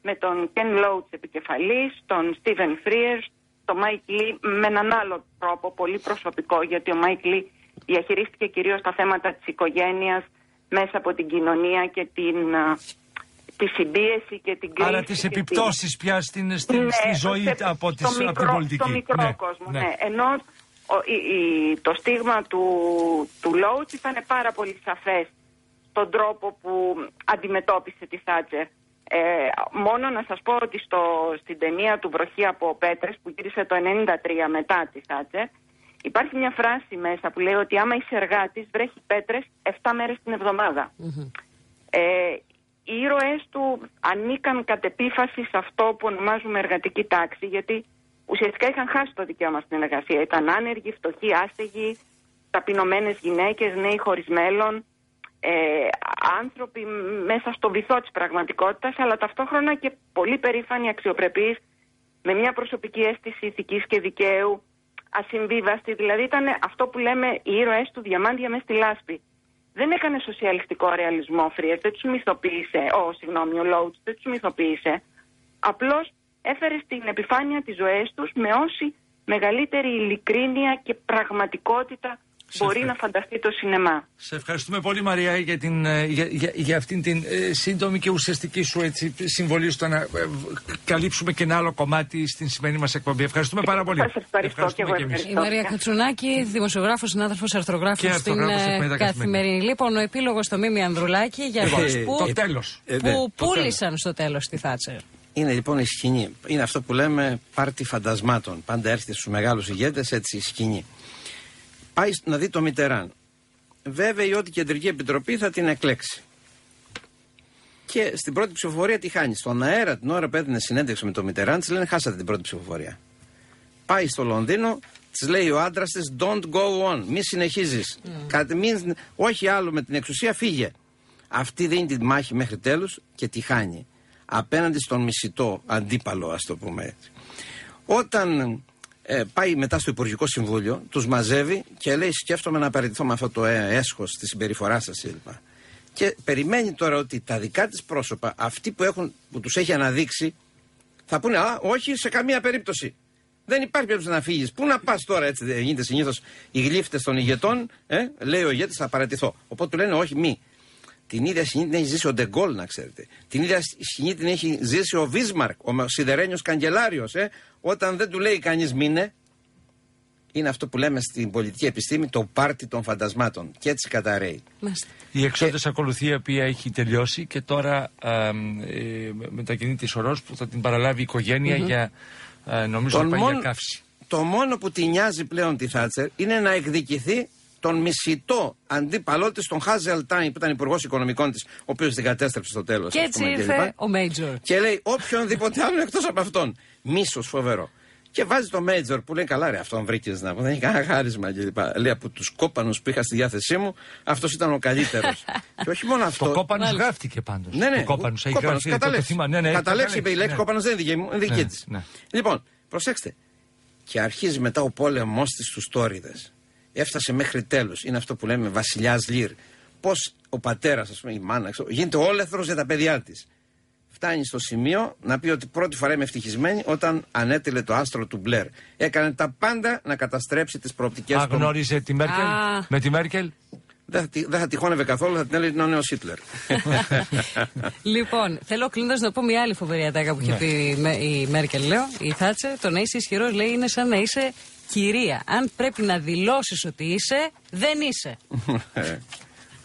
Με τον Ken Loach επικεφαλής, τον Stephen Frears, τον Mike Lee με έναν άλλο τρόπο, πολύ προσωπικό, γιατί ο Mike Lee διαχειρίστηκε κυρίως τα θέματα της οικογένειας μέσα από την κοινωνία και την, τη συμπίεση και την κρίση. Άρα τις επιπτώσεις πια στην, στη, ναι, στη ζωή από, τις, μικρό, από την πολιτική. Στο μικρό ναι, κόσμο, ναι. ναι. Ενώ το στίγμα του, του Λόουτς ήταν πάρα πολύ σαφές τον τρόπο που αντιμετώπισε τη Θάτσερ. Ε, μόνο να σας πω ότι στο, στην ταινία του «Βροχή από Πέτρες» που γύρισε το 1993 μετά τη Θάτσερ υπάρχει μια φράση μέσα που λέει ότι άμα είσαι εργάτης βρέχει πέτρες 7 μέρες την εβδομάδα. Ε, οι ήρωές του ανήκαν κατ' επίφαση σε αυτό που ονομάζουμε εργατική τάξη γιατί ουσιαστικά είχαν χάσει το δικαίωμα στην εργασία. Ήταν άνεργοι, φτωχοί, άστεγοι, ταπεινωμένες γυναίκες, νέοι χωρίς μέλλον. Ε, άνθρωποι μέσα στο βυθό της πραγματικότητας, αλλά ταυτόχρονα και πολύ περήφανοι αξιοπρεπείς, με μια προσωπική αίσθηση ηθικής και δικαίου, ασυμβίβαστη. Δηλαδή ήταν αυτό που λέμε οι ήρωες του διαμάντια μέσα στη λάσπη. Δεν έκανε σοσιαλιστικό ρεαλισμό Φρίερ, δεν τους μυθοποίησε, ο, συγγνώμη, ο Λόουτς δεν τους μυθοποίησε. Απλώς έφερε στην επιφάνεια τις ζωές τους με όση μεγαλύτερη ειλικρίνεια και πραγματικότητα μπορεί να φανταστεί το σινεμά. Σε ευχαριστούμε πολύ Μαρία για, την, ε, για, για, για αυτήν την ε, σύντομη και ουσιαστική σου έτσι, συμβολή στο να ε, καλύψουμε και ένα άλλο κομμάτι στην σημερινή μας εκπομπή. Ευχαριστούμε πάρα πολύ. Σας ευχαριστώ και εγώ ευχαριστώ. Η Μαρία Κατσουνάκη, δημοσιογράφος, συνάδελφος, αρθρογράφος Και στην αρθρογράφος ε, εφημερίδα καθημερινή. Λοιπόν, ο επίλογος στο Μίμη Ανδρουλάκη για Λοιπόν, αυτού που, το τέλος. Ε, ναι. που πούλησαν στο τέλος τη Θάτσερ. Είναι λοιπόν η σκηνή. Είναι αυτό που λέμε πάρτι φαντασμάτων. Πάντα έρχεται στους μεγάλους ηγέτες έτσι η σκηνή. Πάει να δει το Μιτεράν. Βέβαια ότι η Κεντρική Επιτροπή θα την εκλέξει. Και στην πρώτη ψηφοφορία τι χάνει. Στον αέρα την ώρα που έδινε συνέντευξη με το Μιτεράν, της λένε χάσατε την πρώτη ψηφοφορία. Πάει στο Λονδίνο, της λέει ο άντρας της: Don't go on, μη συνεχίζεις. Όχι άλλο με την εξουσία, φύγε. Αυτή δίνει τη μάχη μέχρι τέλους και τη χάνει. Απέναντι στον μισητό αντίπαλο, ας το πούμε έτσι. Όταν ε, πάει μετά στο Υπουργικό Συμβούλιο, τους μαζεύει και λέει: Σκέφτομαι να παραιτηθώ με αυτό το ε, έσχος τη συμπεριφορά σας, κλπ. Και περιμένει τώρα ότι τα δικά της πρόσωπα, αυτοί που, έχουν, που τους έχει αναδείξει, θα πούνε: Α, όχι, σε καμία περίπτωση. Δεν υπάρχει περίπτωση να φύγεις. Πού να πας τώρα, έτσι δεν γίνεται συνήθως οι γλύφτες των ηγετών, ε, λέει ο ηγέτης, θα παρατηθώ. Οπότε του λένε: Όχι, μη. Την ίδια σκηνή την έχει ζήσει ο Ντεγκόλ, να ξέρετε. Την ίδια σκηνή την έχει ζήσει ο Βίσμαρκ, ο σιδερένιος καγκελάριος, ε, όταν δεν του λέει κανείς μήνε. Είναι αυτό που λέμε στην πολιτική επιστήμη το πάρτι των φαντασμάτων. Και έτσι καταραίει. Μάλιστα. Η εξόδες ακολουθεί η οποία έχει τελειώσει και τώρα ε, ε, μετακινεί τη ορός που θα την παραλάβει η οικογένεια για ε, νομίζω Τον να πάει μόνο- για καύση. Το μόνο που τη νοιάζει πλέον τη Θάτσερ είναι να εκδικηθεί τον μισητό αντίπαλό της, τον Χάζελ Τάιν, που ήταν υπουργός οικονομικών της, ο οποίος την κατέστρεψε στο τέλος. Και έτσι ήρθε ο Μέιτζορ. Και λέει οποιονδήποτε άλλο εκτός από αυτόν. Μίσος φοβερό. Και βάζει το Μέιτζορ που λέει καλά, ρε, αυτόν βρήκες να πω. Δεν έχει κανένα χάρισμα κλπ. Λέει από τους κόπανους που είχα στη διάθεσή μου, αυτός ήταν ο καλύτερος. και όχι μόνο αυτό. Το κόπανος Μάλιστα. γράφτηκε πάντως. Ναι, ναι. Το κόπανος έχει Κόπανος, γραφτεί. κατά το- το λέξη. θυμάμαι. Ναι, ναι, Κατά έχει λέξη είπε η λέξη ναι. κόπανος δεν είναι δική μου, είναι δική Ναι, της. ναι. Λοιπόν, προσέξτε. Και αρχίζει μετά ο πόλεμος της στους Τόριδες. Έφτασε μέχρι τέλου. Είναι αυτό που λέμε βασιλιάς Λύρ. Πώς ο πατέρας, ας πούμε, η μάνα, ξέρω, γίνεται όλεθρος για τα παιδιά της. Φτάνει στο σημείο να πει ότι πρώτη φορά είμαι ευτυχισμένη όταν ανέτειλε το άστρο του Μπλερ. Έκανε τα πάντα να καταστρέψει τις προοπτικές Α, του. γνώριζε τη Μέρκελ; Α. Με τη Μέρκελ; Δεν θα, τη- δεν θα τυχώνευε καθόλου, θα την έλεγε ότι είναι ο νέος Χίτλερ. Λοιπόν, θέλω κλείνοντας να πω μια άλλη φοβερή ατάκα που είχε Ναι. πει η Με- η Μέρκελ, λέω. Η Θάτσερ, το να είσαι ισχυρός, λέει, είναι σαν να είσαι κυρία. Αν πρέπει να δηλώσεις ότι είσαι, δεν είσαι.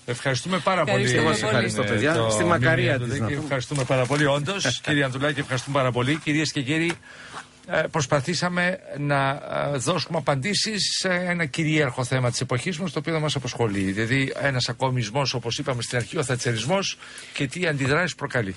Ευχαριστούμε πάρα πολύ. Ευχαριστούμε Εγώ σε πολύ. ευχαριστώ, Ε, παιδιά. το Στη μακαρία μήνυμα της, του να Δίκη. πούμε. Ευχαριστούμε πάρα πολύ. Όντως, κύριε Αντουλάκη, ευχαριστούμε πάρα πολύ. Κυρίες και κύριοι, ε, προσπαθήσαμε να ε, δώσουμε απαντήσεις σε ένα κυρίαρχο θέμα της εποχής μας, το οποίο δεν μας απασχολεί. Δηλαδή, ένας ακομισμό, όπως είπαμε στην αρχή, ο θατσερισμό και τι αντιδράσεις προκαλεί.